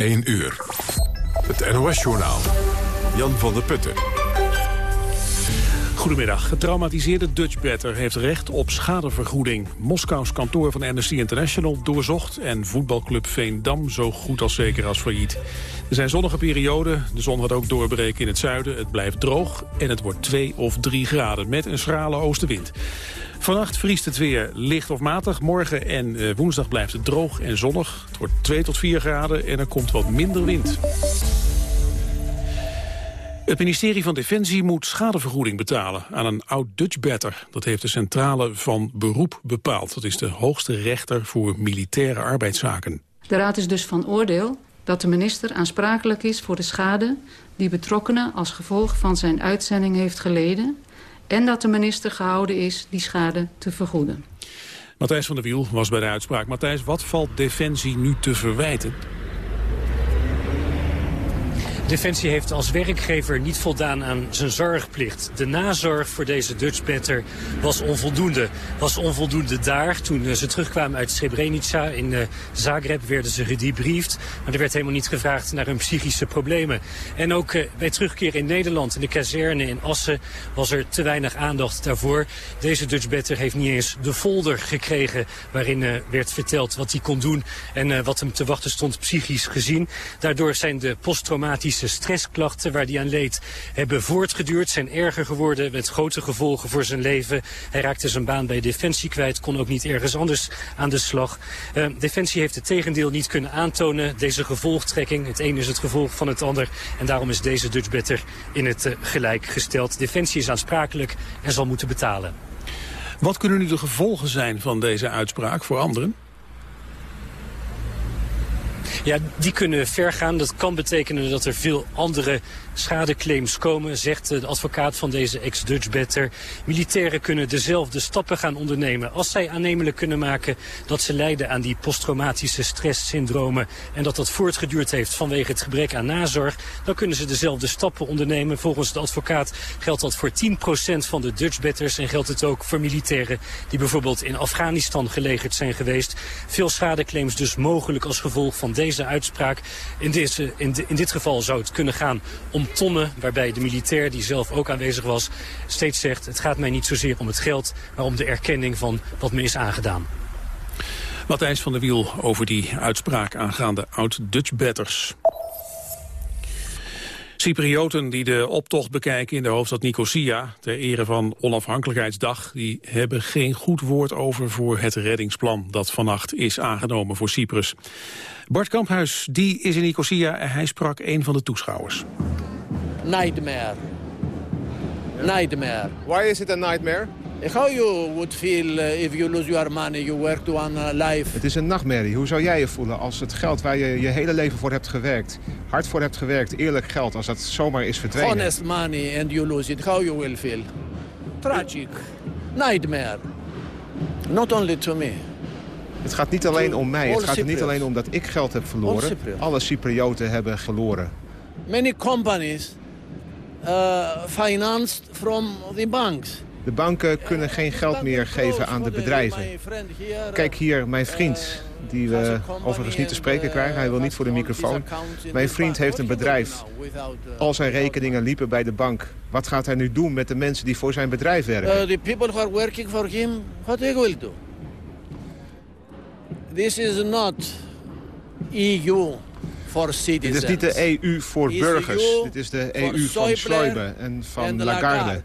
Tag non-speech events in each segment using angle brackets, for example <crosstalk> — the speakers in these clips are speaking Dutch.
1 uur. Het NOS-journaal. Jan van der Putten. Goedemiddag. Getraumatiseerde Dutch Better heeft recht op schadevergoeding. Moskous kantoor van Amnesty International doorzocht... en voetbalclub Veendam zo goed als zeker als failliet. Er zijn zonnige perioden. De zon gaat ook doorbreken in het zuiden. Het blijft droog en het wordt 2 of 3 graden met een schrale oostenwind. Vannacht vriest het weer licht of matig. Morgen en eh, woensdag blijft het droog en zonnig. Het wordt 2 tot 4 graden en er komt wat minder wind. Het ministerie van Defensie moet schadevergoeding betalen aan een oud Dutch better. Dat heeft de centrale van beroep bepaald. Dat is de hoogste rechter voor militaire arbeidszaken. De raad is dus van oordeel dat de minister aansprakelijk is voor de schade die betrokkenen als gevolg van zijn uitzending heeft geleden en dat de minister gehouden is die schade te vergoeden. Matthijs van der Wiel was bij de uitspraak. Matthijs, wat valt Defensie nu te verwijten? Defensie heeft als werkgever niet voldaan aan zijn zorgplicht. De nazorg voor deze Dutchbetter was onvoldoende. Was onvoldoende daar. Toen eh, ze terugkwamen uit Srebrenica in uh, Zagreb werden ze gedebriefd. Maar er werd helemaal niet gevraagd naar hun psychische problemen. En ook uh, bij terugkeer in Nederland, in de kazerne in Assen... was er te weinig aandacht daarvoor. Deze Dutchbetter heeft niet eens de folder gekregen... waarin werd verteld wat hij kon doen en wat hem te wachten stond psychisch gezien. Daardoor zijn de posttraumatische stressklachten waar hij aan leed hebben voortgeduurd. Zijn erger geworden met grote gevolgen voor zijn leven. Hij raakte zijn baan bij Defensie kwijt. Kon ook niet ergens anders aan de slag. Uh, Defensie heeft het tegendeel niet kunnen aantonen. Deze gevolgtrekking. Het een is het gevolg van het ander. En daarom is deze Dutch Better in het uh, gelijk gesteld. Defensie is aansprakelijk en zal moeten betalen. Wat kunnen nu de gevolgen zijn van deze uitspraak voor anderen? Ja, die kunnen ver gaan. Dat kan betekenen dat er veel andere schadeclaims komen, zegt de advocaat van deze ex-Dutch Better. Militairen kunnen dezelfde stappen gaan ondernemen als zij aannemelijk kunnen maken dat ze lijden aan die posttraumatische stresssyndromen en dat dat voortgeduurd heeft vanwege het gebrek aan nazorg. Dan kunnen ze dezelfde stappen ondernemen. Volgens de advocaat geldt dat voor 10% van de Dutch Betters en geldt het ook voor militairen die bijvoorbeeld in Afghanistan gelegerd zijn geweest. Veel schadeclaims dus mogelijk als gevolg van deze uitspraak. In, deze, in, in dit geval zou het kunnen gaan om tonnen... waarbij de militair, die zelf ook aanwezig was, steeds zegt... het gaat mij niet zozeer om het geld, maar om de erkenning van wat me is aangedaan. Matthijs van der Wiel over die uitspraak aangaande oud-Dutch Betters. Cyprioten die de optocht bekijken in de hoofdstad Nicosia... ter ere van onafhankelijkheidsdag... die hebben geen goed woord over voor het reddingsplan... dat vannacht is aangenomen voor Cyprus. Bart Kamphuis die is in Nicosia en hij sprak een van de toeschouwers. Nightmare. Nightmare. Why is it a nightmare? How you would feel if you lose your money, you worked one life? Het is een nachtmerrie. Hoe zou jij je voelen als het geld waar je je hele leven voor hebt gewerkt, hard voor hebt gewerkt, eerlijk geld, als dat zomaar is verdwenen? Honest money and you lose it. How you will feel? Tragic. Nightmare. Not only to me. Het gaat niet alleen om mij. Het gaat er niet alleen om dat ik geld heb verloren. Alle Cyprioten hebben verloren. Many companies uh, financed from the banks. De banken kunnen geen geld meer geven aan de bedrijven. Kijk hier, mijn vriend, die we overigens niet te spreken krijgen. Hij wil niet voor de microfoon. Mijn vriend heeft een bedrijf. Al zijn rekeningen liepen bij de bank. Wat gaat hij nu doen met de mensen die voor zijn bedrijf werken? The people who are working for him, what they will do? This is not EU. Dit is niet de EU voor burgers. Dit is de EU van Schäuble en van Lagarde.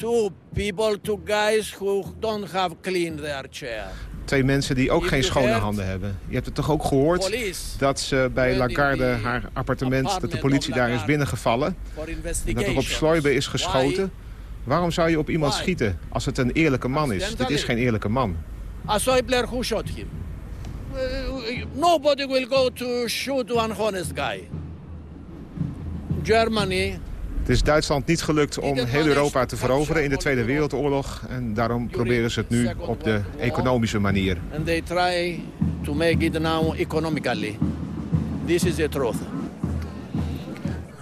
Two people, two guys who don't have cleaned their chair. Twee mensen die ook geen schone handen hebben. Je hebt het toch ook gehoord dat ze bij Lagarde haar appartement... dat de politie daar is binnengevallen. En dat er op Schäuble is geschoten. Waarom zou je op iemand schieten als het een eerlijke man is? Dit is geen eerlijke man. A Schäuble who shot him. Nobody will go to shoot one honest guy. Germany is Duitsland niet gelukt om heel Europa te veroveren in de Tweede Wereldoorlog. En daarom proberen ze het nu op de economische manier. And they try to make it now economically. This is the truth.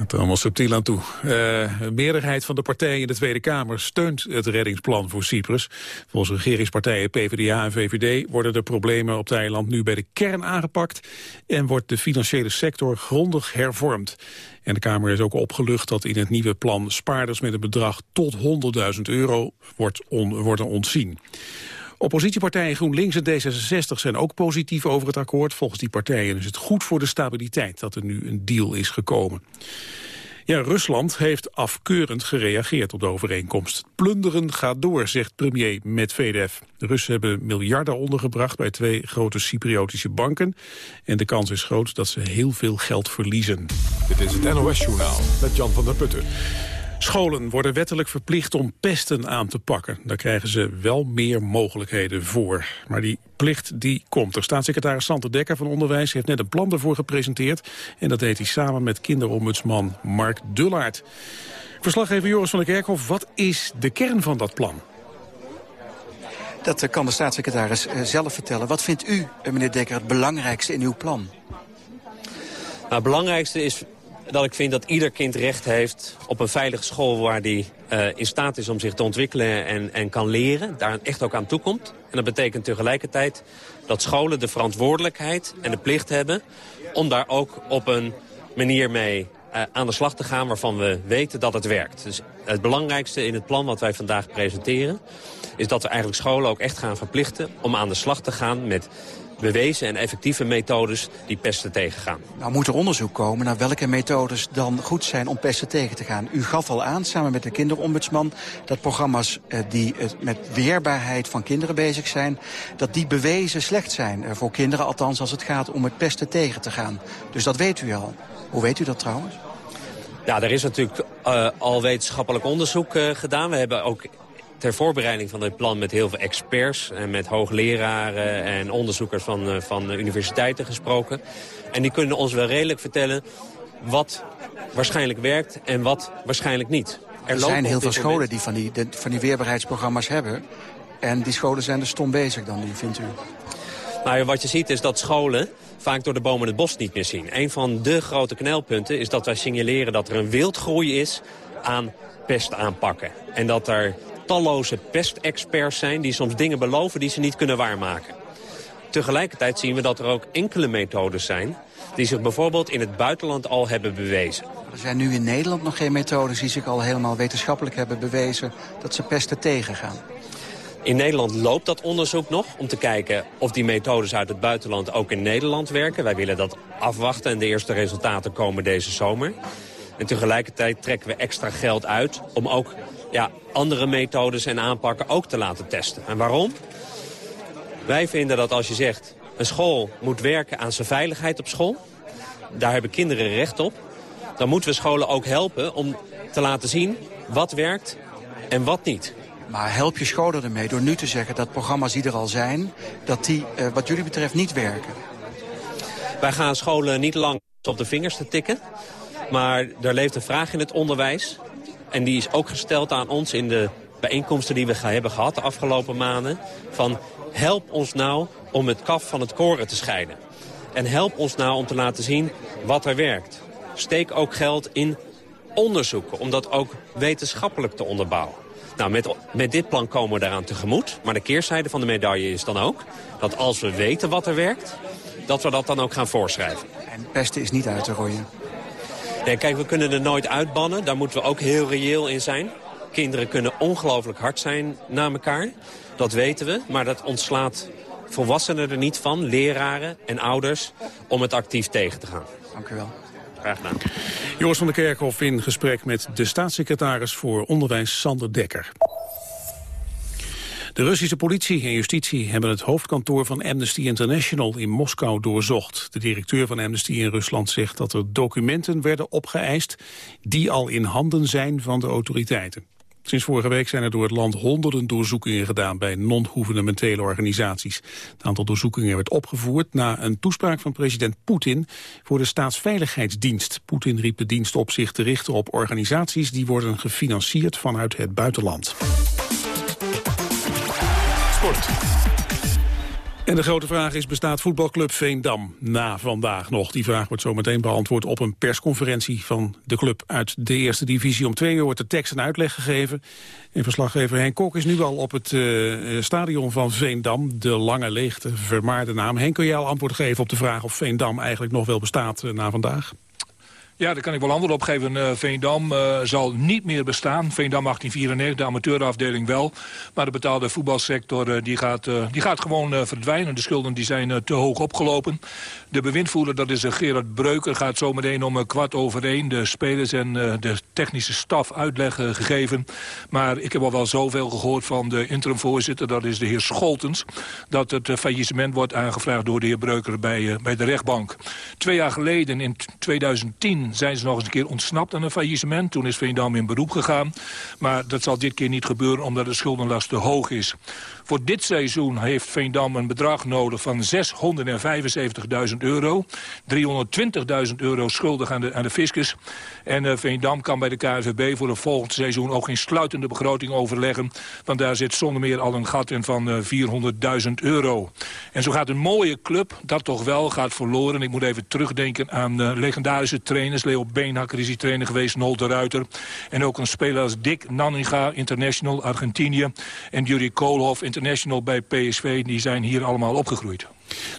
Gaat allemaal subtiel aan toe. Uh, een meerderheid van de partijen in de Tweede Kamer steunt het reddingsplan voor Cyprus. Volgens regeringspartijen PvdA en VVD worden de problemen op het eiland nu bij de kern aangepakt en wordt de financiële sector grondig hervormd. En de Kamer is ook opgelucht dat in het nieuwe plan spaarders met een bedrag tot 100.000 euro wordt on, worden ontzien. Oppositiepartijen GroenLinks en D66 zijn ook positief over het akkoord. Volgens die partijen is het goed voor de stabiliteit dat er nu een deal is gekomen. Ja, Rusland heeft afkeurend gereageerd op de overeenkomst. Plunderen gaat door, zegt premier Medvedev. De Russen hebben miljarden ondergebracht bij twee grote Cypriotische banken. En de kans is groot dat ze heel veel geld verliezen. Dit is het NOS-journaal met Jan van der Putten. Scholen worden wettelijk verplicht om pesten aan te pakken. Daar krijgen ze wel meer mogelijkheden voor. Maar die plicht die komt er. Staatssecretaris Santer Dekker van Onderwijs heeft net een plan ervoor gepresenteerd. En dat deed hij samen met kinderombudsman Mark Dullaert. Verslaggever Joris van der Kerkhof, wat is de kern van dat plan? Dat kan de staatssecretaris eh, zelf vertellen. Wat vindt u, eh, meneer Dekker, het belangrijkste in uw plan? Nou, het belangrijkste is dat ik vind dat ieder kind recht heeft op een veilige school... waar die uh, in staat is om zich te ontwikkelen en, en kan leren. Daar echt ook aan toekomt. En dat betekent tegelijkertijd dat scholen de verantwoordelijkheid en de plicht hebben... om daar ook op een manier mee uh, aan de slag te gaan waarvan we weten dat het werkt. Dus het belangrijkste in het plan wat wij vandaag presenteren... is dat we eigenlijk scholen ook echt gaan verplichten om aan de slag te gaan met bewezen en effectieve methodes die pesten tegengaan. Nou moet er onderzoek komen naar welke methodes dan goed zijn om pesten tegen te gaan. U gaf al aan, samen met de kinderombudsman, dat programma's eh, die eh, met weerbaarheid van kinderen bezig zijn, dat die bewezen slecht zijn eh, voor kinderen, althans als het gaat om het pesten tegen te gaan. Dus dat weet u al. Hoe weet u dat trouwens? Ja, er is natuurlijk uh, al wetenschappelijk onderzoek uh, gedaan. We hebben ook ter voorbereiding van dit plan met heel veel experts... en met hoogleraren en onderzoekers van, uh, van universiteiten gesproken. En die kunnen ons wel redelijk vertellen wat waarschijnlijk werkt en wat waarschijnlijk niet. Er, er zijn heel veel scholen die van die, de, van die weerbaarheidsprogramma's hebben. En die scholen zijn er stom bezig dan, die vindt u? Nou, wat je ziet is dat scholen vaak door de bomen het bos niet meer zien. Een van de grote knelpunten is dat wij signaleren dat er een wildgroei is aan pest aanpakken. En dat er talloze pestexperts zijn die soms dingen beloven die ze niet kunnen waarmaken. Tegelijkertijd zien we dat er ook enkele methodes zijn die zich bijvoorbeeld in het buitenland al hebben bewezen. Er zijn nu in Nederland nog geen methodes die zich al helemaal wetenschappelijk hebben bewezen dat ze pesten tegengaan. In Nederland loopt dat onderzoek nog om te kijken of die methodes uit het buitenland ook in Nederland werken. Wij willen dat afwachten en de eerste resultaten komen deze zomer. En tegelijkertijd trekken we extra geld uit om ook ja, andere methodes en aanpakken ook te laten testen. En waarom? Wij vinden dat als je zegt, een school moet werken aan zijn veiligheid op school. Daar hebben kinderen recht op. Dan moeten we scholen ook helpen om te laten zien wat werkt en wat niet. Maar help je scholen ermee door nu te zeggen dat programma's die er al zijn... dat die uh, wat jullie betreft niet werken? Wij gaan scholen niet lang op de vingers te tikken. Maar er leeft een vraag in het onderwijs. En die is ook gesteld aan ons in de bijeenkomsten die we hebben gehad de afgelopen maanden. Van help ons nou om het kaf van het koren te scheiden. En help ons nou om te laten zien wat er werkt. Steek ook geld in onderzoeken, om dat ook wetenschappelijk te onderbouwen. Nou, met, met dit plan komen we daaraan tegemoet. Maar de keerzijde van de medaille is dan ook... dat als we weten wat er werkt, dat we dat dan ook gaan voorschrijven. En pesten is niet uit te rooien. Nee, kijk, we kunnen er nooit uitbannen. Daar moeten we ook heel reëel in zijn. Kinderen kunnen ongelooflijk hard zijn naar elkaar. Dat weten we, maar dat ontslaat volwassenen er niet van, leraren en ouders, om het actief tegen te gaan. Dank u wel. Graag gedaan. Joris van der Kerkhof in gesprek met de staatssecretaris voor Onderwijs Sander Dekker. De Russische politie en justitie hebben het hoofdkantoor van Amnesty International in Moskou doorzocht. De directeur van Amnesty in Rusland zegt dat er documenten werden opgeëist die al in handen zijn van de autoriteiten. Sinds vorige week zijn er door het land honderden doorzoekingen gedaan bij non-gouvernementele organisaties. Het aantal doorzoekingen werd opgevoerd na een toespraak van president Poetin voor de staatsveiligheidsdienst. Poetin riep de dienst op zich te richten op organisaties die worden gefinancierd vanuit het buitenland. En de grote vraag is, bestaat voetbalclub Veendam na vandaag nog? Die vraag wordt zometeen beantwoord op een persconferentie van de club uit de eerste divisie. Om twee uur wordt de tekst en uitleg gegeven. En verslaggever Henk Kok is nu al op het uh, stadion van Veendam. De lange leegte vermaarde naam. Henk, kun jij al antwoord geven op de vraag of Veendam eigenlijk nog wel bestaat uh, na vandaag? Ja, daar kan ik wel antwoord op geven. Uh, Veendam uh, zal niet meer bestaan. Veendam 1894, de amateurafdeling wel. Maar de betaalde voetbalsector uh, die gaat, die gaat gewoon verdwijnen. De schulden die zijn te hoog opgelopen. De bewindvoerder, dat is Gerard Breuker, gaat zometeen om kwart over één... de spelers en de technische staf uitleg gegeven. Maar ik heb al wel zoveel gehoord van de interimvoorzitter... dat is de heer Scholtens... dat het faillissement wordt aangevraagd door de heer Breuker bij, bij de rechtbank. Twee jaar geleden, in 2010 zijn ze nog eens een keer ontsnapt aan een faillissement. Toen is Veendam in beroep gegaan. Maar dat zal dit keer niet gebeuren omdat de schuldenlast te hoog is. Voor dit seizoen heeft Veendam een bedrag nodig van 675.000 euro. 320.000 euro schuldig aan de, aan fiscus. En uh, Veendam kan bij de KNVB voor het volgende seizoen ook geen sluitende begroting overleggen. Want daar zit zonder meer al een gat in van uh, 400.000 euro. En zo gaat een mooie club, dat toch wel, gaat verloren. Ik moet even terugdenken aan uh, legendarische trainers. Leo Beenhakker is die trainer geweest, Nol de Ruiter. En ook een speler als Dick Nanninga, international, Argentinië. En Jurie Koolhof, international bij PSV. Die zijn hier allemaal opgegroeid.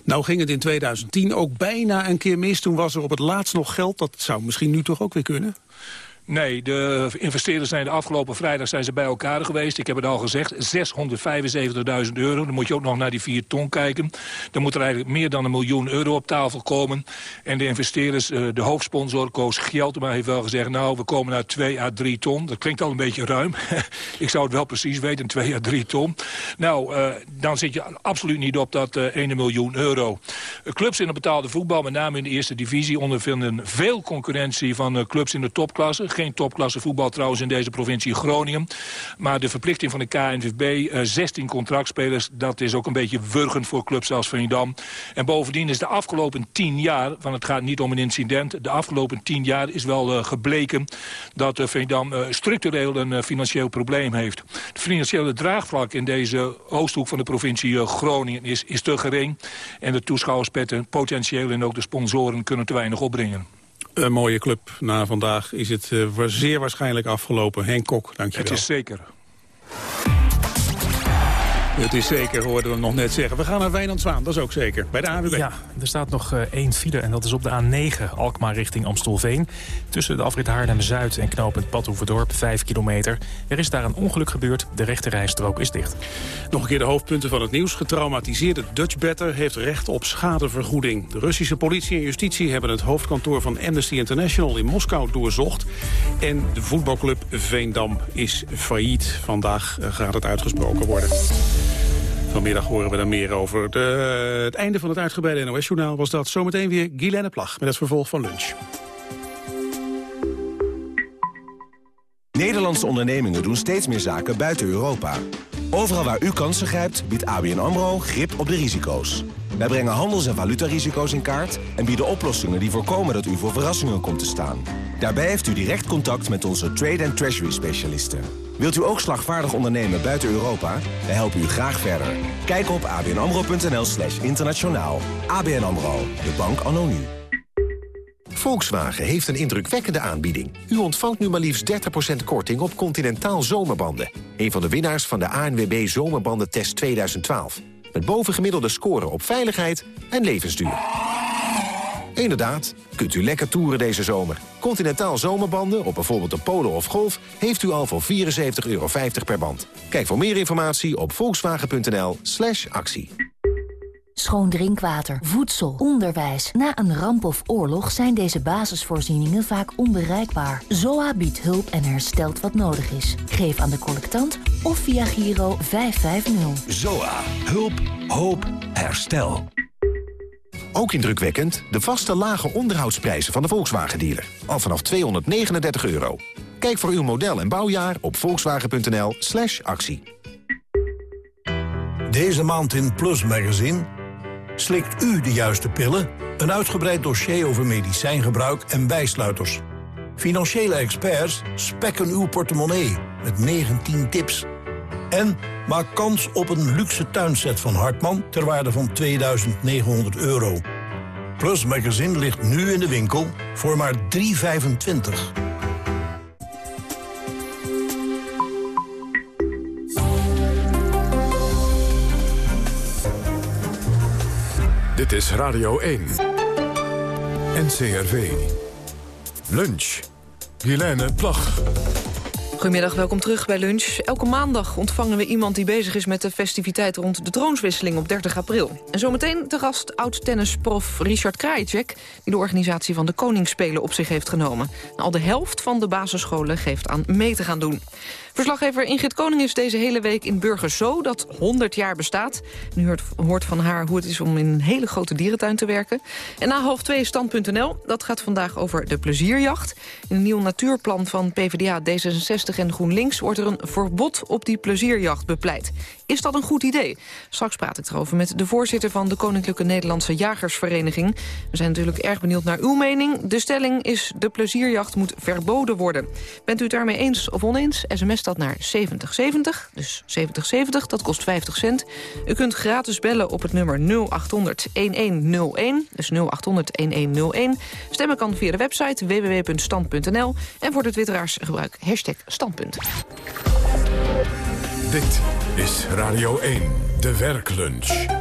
Nou ging het in 2010 ook bijna een keer mis. Toen was er op het laatst nog geld. Dat zou misschien nu toch ook weer kunnen? Nee, de investeerders zijn de afgelopen vrijdag zijn ze bij elkaar geweest. Ik heb het al gezegd, 675.000 euro. Dan moet je ook nog naar die 4 ton kijken. Dan moet er eigenlijk meer dan een miljoen euro op tafel komen. En de investeerders, eh, de hoofdsponsor Koos Gjeltema heeft wel gezegd... nou, we komen naar 2 à 3 ton. Dat klinkt al een beetje ruim. <laughs> Ik zou het wel precies weten, 2 à 3 ton. Nou, uh, dan zit je absoluut niet op dat uh, 1 miljoen euro. Clubs in het betaalde voetbal, met name in de eerste divisie... ondervinden veel concurrentie van clubs in de topklasse geen topklasse voetbal trouwens in deze provincie Groningen. Maar de verplichting van de KNVB, 16 eh, contractspelers... dat is ook een beetje wurgend voor clubs als Veendam. En bovendien is de afgelopen 10 jaar, want het gaat niet om een incident... de afgelopen 10 jaar is wel uh, gebleken dat uh, Veendam structureel een financieel probleem heeft. Het financiële draagvlak in deze oosthoek van de provincie Groningen is, is te gering. En de toeschouwerspetten, potentieel en ook de sponsoren kunnen te weinig opbrengen. Een mooie club. Na vandaag is het uh, zeer waarschijnlijk afgelopen. Henk Kok, dankjewel. Het is zeker. Het is zeker, hoorden we nog net zeggen. We gaan naar Wijnand Zwaan, dat is ook zeker. Bij de AWB. Ja, er staat nog uh, één file en dat is op de A9, Alkmaar richting Amstelveen. Tussen de afrit Haarlem-Zuid en knooppunt Badhoevedorp, 5 kilometer. Er is daar een ongeluk gebeurd, de rechte rijstrook is dicht. Nog een keer de hoofdpunten van het nieuws. Getraumatiseerde Dutchbatter heeft recht op schadevergoeding. De Russische politie en justitie hebben het hoofdkantoor van Amnesty International in Moskou doorzocht. En de voetbalclub Veendam is failliet. Vandaag eh, gaat het uitgesproken worden. Vanmiddag horen we daar meer over. De, het einde van het uitgebreide NOS-journaal was dat. Zometeen weer Guylaine Plag met het vervolg van lunch. Nederlandse ondernemingen doen steeds meer zaken buiten Europa. Overal waar u kansen grijpt, biedt ABN AMRO grip op de risico's. Wij brengen handels- en valutarisico's in kaart... en bieden oplossingen die voorkomen dat u voor verrassingen komt te staan. Daarbij heeft u direct contact met onze trade- en treasury-specialisten. Wilt u ook slagvaardig ondernemen buiten Europa? Wij helpen u graag verder. Kijk op abnamro.nl slash internationaal. ABN AMRO, de bank anno. Volkswagen heeft een indrukwekkende aanbieding. U ontvangt nu maar liefst 30% korting op Continentaal zomerbanden. Een van de winnaars van de ANWB Zomerbandentest 2012. Met bovengemiddelde score op veiligheid en levensduur. Inderdaad, kunt u lekker toeren deze zomer. Continentaal zomerbanden op bijvoorbeeld een Polo of Golf... heeft u al voor 74,50 euro per band. Kijk voor meer informatie op volkswagen.nl slash actie. Schoon drinkwater, voedsel, onderwijs. Na een ramp of oorlog zijn deze basisvoorzieningen vaak onbereikbaar. ZOA biedt hulp en herstelt wat nodig is. Geef aan de collectant of via Giro 550. ZOA. Hulp, hoop, herstel. Ook indrukwekkend de vaste lage onderhoudsprijzen van de Volkswagen-dealer. Al vanaf 239 euro. Kijk voor uw model en bouwjaar op volkswagen.nl slash actie. Deze maand in Plus Magazine... Slikt u de juiste pillen? Een uitgebreid dossier over medicijngebruik en bijsluiters. Financiële experts spekken uw portemonnee met 19 tips... En maak kans op een luxe tuinset van Hartman ter waarde van 2900 euro. Plus Magazine ligt nu in de winkel voor maar 3,25. Dit is Radio 1. NCRV. Lunch. Helene Plag. Goedemiddag, welkom terug bij Lunch. Elke maandag ontvangen we iemand die bezig is met de festiviteit rond de troonswisseling op 30 april. En zometeen te gast oud-tennisprof Richard Krajicek... die de organisatie van de Koningsspelen op zich heeft genomen. Al de helft van de basisscholen geeft aan mee te gaan doen. Verslaggever Ingrid Koning is deze hele week in Burgerzo, dat 100 jaar bestaat. Nu hoort, hoort van haar hoe het is om in een hele grote dierentuin te werken. En na half twee stand.nl, dat gaat vandaag over de plezierjacht. In een nieuw natuurplan van PvdA, D66 en GroenLinks... wordt er een verbod op die plezierjacht bepleit. Is dat een goed idee? Straks praat ik erover met de voorzitter van de Koninklijke Nederlandse Jagersvereniging. We zijn natuurlijk erg benieuwd naar uw mening. De stelling is de plezierjacht moet verboden worden. Bent u het daarmee eens of oneens? SMS dat naar 7070, dus 7070, dat kost 50 cent. U kunt gratis bellen op het nummer 0800-1101, dus 0800-1101. Stemmen kan via de website www.stand.nl en voor de twitteraars gebruik hashtag standpunt. Dit is Radio 1, de werklunch.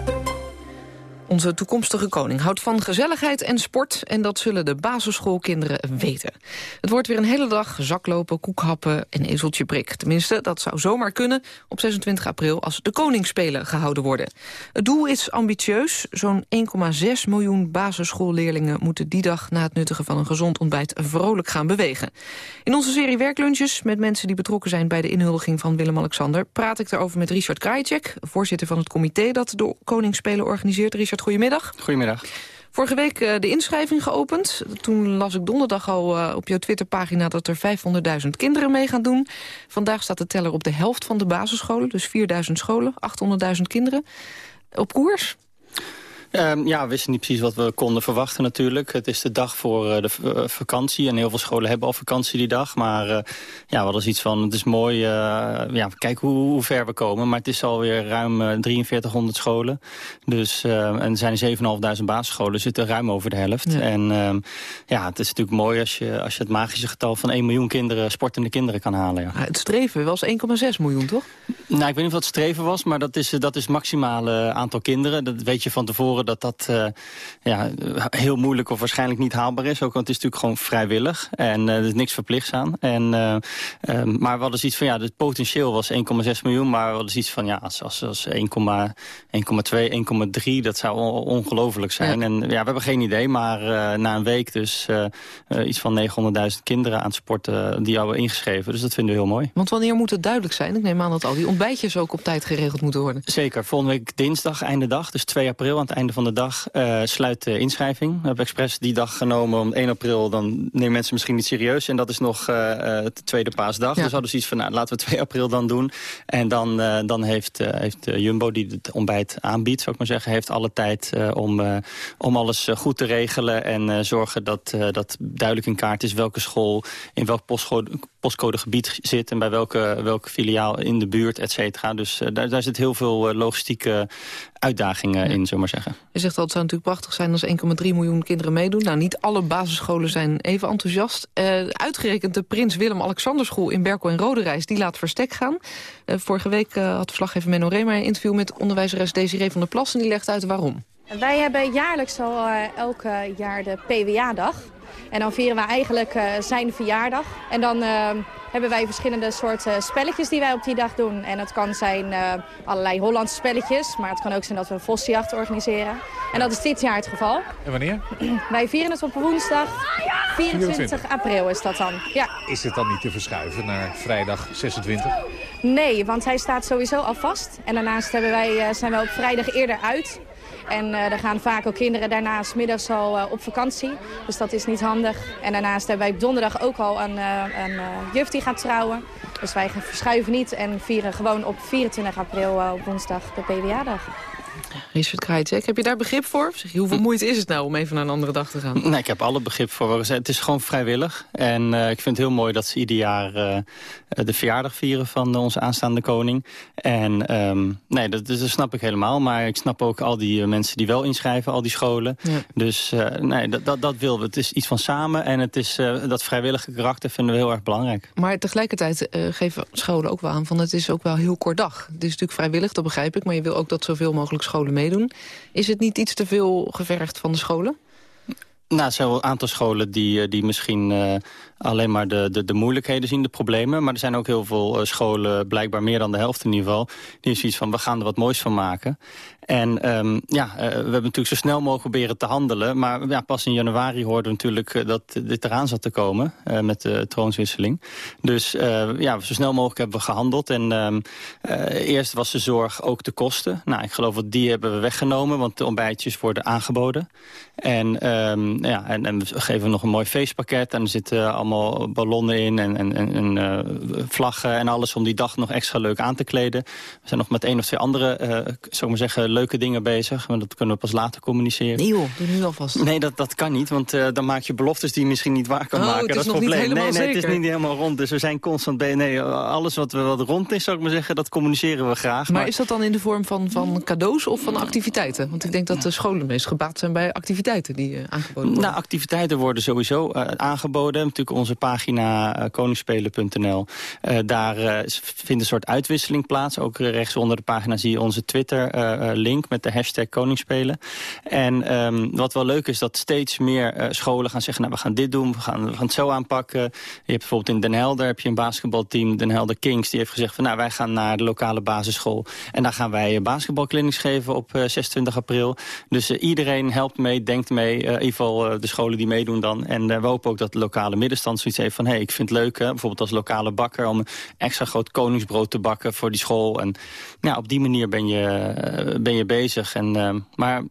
Onze toekomstige koning houdt van gezelligheid en sport... en dat zullen de basisschoolkinderen weten. Het wordt weer een hele dag zaklopen, koekhappen en ezeltje prik. Tenminste, dat zou zomaar kunnen op 26 april... als de koningsspelen gehouden worden. Het doel is ambitieus. Zo'n 1,6 miljoen basisschoolleerlingen moeten die dag... na het nuttigen van een gezond ontbijt vrolijk gaan bewegen. In onze serie Werklunches met mensen die betrokken zijn... bij de inhuldiging van Willem-Alexander... praat ik daarover met Richard Krajicek, voorzitter van het comité... dat de koningsspelen organiseert. Goedemiddag. Goedemiddag. Vorige week uh, de inschrijving geopend. Toen las ik donderdag al uh, op jouw Twitterpagina... dat er 500.000 kinderen mee gaan doen. Vandaag staat de teller op de helft van de basisscholen. Dus 4.000 scholen, 800.000 kinderen. Op koers? Um, ja, we wisten niet precies wat we konden verwachten natuurlijk. Het is de dag voor uh, de uh, vakantie en heel veel scholen hebben al vakantie die dag. Maar uh, ja, we hadden iets van, het is mooi, ja, kijk hoe, hoe, ver we komen. Maar het is alweer ruim 4300 scholen. Dus, en er zijn 7.500 basisscholen, zitten ruim over de helft. Ja. En ehm, ja, het is natuurlijk mooi als je, als je het magische getal van 1 miljoen kinderen, sportende kinderen kan halen. Ja. Het streven was 1,6 miljoen, toch? Nou, ik weet niet of dat streven was, maar dat is, dat is het maximale aantal kinderen. Dat weet je van tevoren dat dat uh, ja, heel moeilijk of waarschijnlijk niet haalbaar is. Ook want het is natuurlijk gewoon vrijwillig en uh, er is niks verplichts aan. En, uh, maar we hadden zoiets van, ja, het potentieel was 1,6 miljoen, maar we hadden zoiets van, ja, als, als, als 1,2, 1,3, dat zou ongelooflijk zijn. Ja. En ja, we hebben geen idee, maar na een week dus iets van 900.000 kinderen aan sporten die hebben ingeschreven. Dus dat vinden we heel mooi. Want wanneer moet het duidelijk zijn? Ik neem aan dat al die ontbijtjes ook op tijd geregeld moeten worden. Zeker, volgende week dinsdag, einde dag, dus 2 april aan het einde van de dag uh, sluit de inschrijving. We hebben expres die dag genomen om 1 april. Dan nemen mensen misschien niet serieus. En dat is nog uh, de tweede paasdag. Ja. Dus hadden ze iets van, nou, laten we 2 april dan doen. En dan, dan heeft, heeft Jumbo, die het ontbijt aanbiedt, zou ik maar zeggen... heeft alle tijd om, om alles goed te regelen. En zorgen dat, dat duidelijk in kaart is welke school... in welk postcode, postcodegebied zit... en bij welke, welke filiaal in de buurt, et cetera. Dus daar, daar zit heel veel logistieke uitdagingen ja. in, zullen maar zeggen. Je zegt al, het zou natuurlijk prachtig zijn als 1,3 miljoen kinderen meedoen. Nou, niet alle basisscholen zijn even enthousiast. Uh, uitgerekend de Prins Willem-Alexanderschool in Berkel en Roderijs, die laat verstek gaan. Uh, vorige week uh, had verslaggever Menno Remer een interview met onderwijzeres Desiree van der Plas... en die legt uit waarom. Wij hebben jaarlijks al elke jaar de PWA-dag. En dan vieren we eigenlijk zijn verjaardag. En dan hebben wij verschillende soorten spelletjes die wij op die dag doen. En dat kan zijn allerlei Hollandse spelletjes, maar het kan ook zijn dat we een vossenjacht organiseren. En dat is dit jaar het geval. En wanneer? <clears throat> wij vieren het op woensdag 24 april is dat dan. Ja. Is het dan niet te verschuiven naar vrijdag 26? Nee, want hij staat sowieso al vast. En daarnaast hebben wij, zijn we op vrijdag eerder uit. En er gaan vaak ook kinderen daarnaast middags al uh, op vakantie. Dus dat is niet handig. En daarnaast hebben wij donderdag ook al een, uh, een juf die gaat trouwen. Dus wij verschuiven niet en vieren gewoon op 24 april op woensdag de PWA-dag. Richard Krajcek, heb je daar begrip voor? Zeg hoeveel moeite is het nou om even naar een andere dag te gaan? Nee, ik heb alle begrip voor. Het is gewoon vrijwillig. En uh, ik vind het heel mooi dat ze ieder jaar uh, de verjaardag vieren van onze aanstaande koning. En um, nee, dat, dat, snap ik helemaal. Maar ik snap ook al die mensen die wel inschrijven, al die scholen. Ja. Dus uh, nee, dat, dat, dat willen we. Het is iets van samen en het is, dat vrijwillige karakter vinden we heel erg belangrijk. Maar tegelijkertijd geven scholen ook wel aan van het is ook wel heel kort dag. Het is natuurlijk vrijwillig, dat begrijp ik. Maar je wil ook dat zoveel mogelijk scholen meedoen. Is het niet iets te veel gevergd van de scholen? Nou, er zijn wel een aantal scholen die, eh, die misschien uh, alleen maar de, de, de, moeilijkheden zien, de problemen. Maar er zijn ook heel veel uh, scholen, blijkbaar meer dan de helft in ieder geval... die is iets van, we gaan er wat moois van maken. En um, ja, uh, we hebben natuurlijk zo snel mogelijk proberen te handelen. Maar ja, pas in januari hoorden we natuurlijk dat dit eraan zat te komen... met de troonswisseling. Dus ja, zo snel mogelijk hebben we gehandeld. En um, eerst was de zorg ook de kosten. Nou, ik geloof dat die hebben we weggenomen, want de ontbijtjes worden aangeboden. En, um, ja, en, en, we geven nog een mooi feestpakket. En er zitten allemaal ballonnen in en, en, en uh, vlaggen en alles... om die dag nog extra leuk aan te kleden. We zijn nog met één of twee andere, uh, zou maar zeggen, leuke dingen bezig. Maar dat kunnen we pas later communiceren. Nee joh, doe nu alvast. Nee, dat, dat kan niet, want uh, dan maak je beloftes die je misschien niet waar kan oh, maken. dat is het probleem. nee, nee, zeker. het is niet helemaal rond. Dus we zijn constant bij. Nee, alles wat, wat rond is, zou ik maar zeggen, dat communiceren we graag. Maar, maar is dat dan in de vorm van, van cadeaus of van activiteiten? Want ik denk dat de scholen meest gebaat zijn bij activiteiten die aangeboden worden? Nou, activiteiten worden sowieso aangeboden. Natuurlijk onze pagina uh, koningsspelen.nl. daar vindt een soort uitwisseling plaats. Ook rechts onder de pagina zie je onze Twitter-link met de hashtag koningsspelen. En um, wat wel leuk is, dat steeds meer scholen gaan zeggen... nou, we gaan dit doen, we gaan, het zo aanpakken. Je hebt bijvoorbeeld in Den Helder heb je een basketbalteam, Den Helder Kings... die heeft gezegd van, nou, wij gaan naar de lokale basisschool... en daar gaan wij basketbalclinics geven op 26 april. Dus iedereen helpt mee, denkt mee. In ieder geval de scholen die meedoen dan. En we hopen ook dat de lokale middenstand zoiets heeft van... hé, hey, ik vind het leuk, hè, bijvoorbeeld als lokale bakker... om een extra groot koningsbrood te bakken voor die school. En ja, op die manier ben je, ben je bezig. En, maar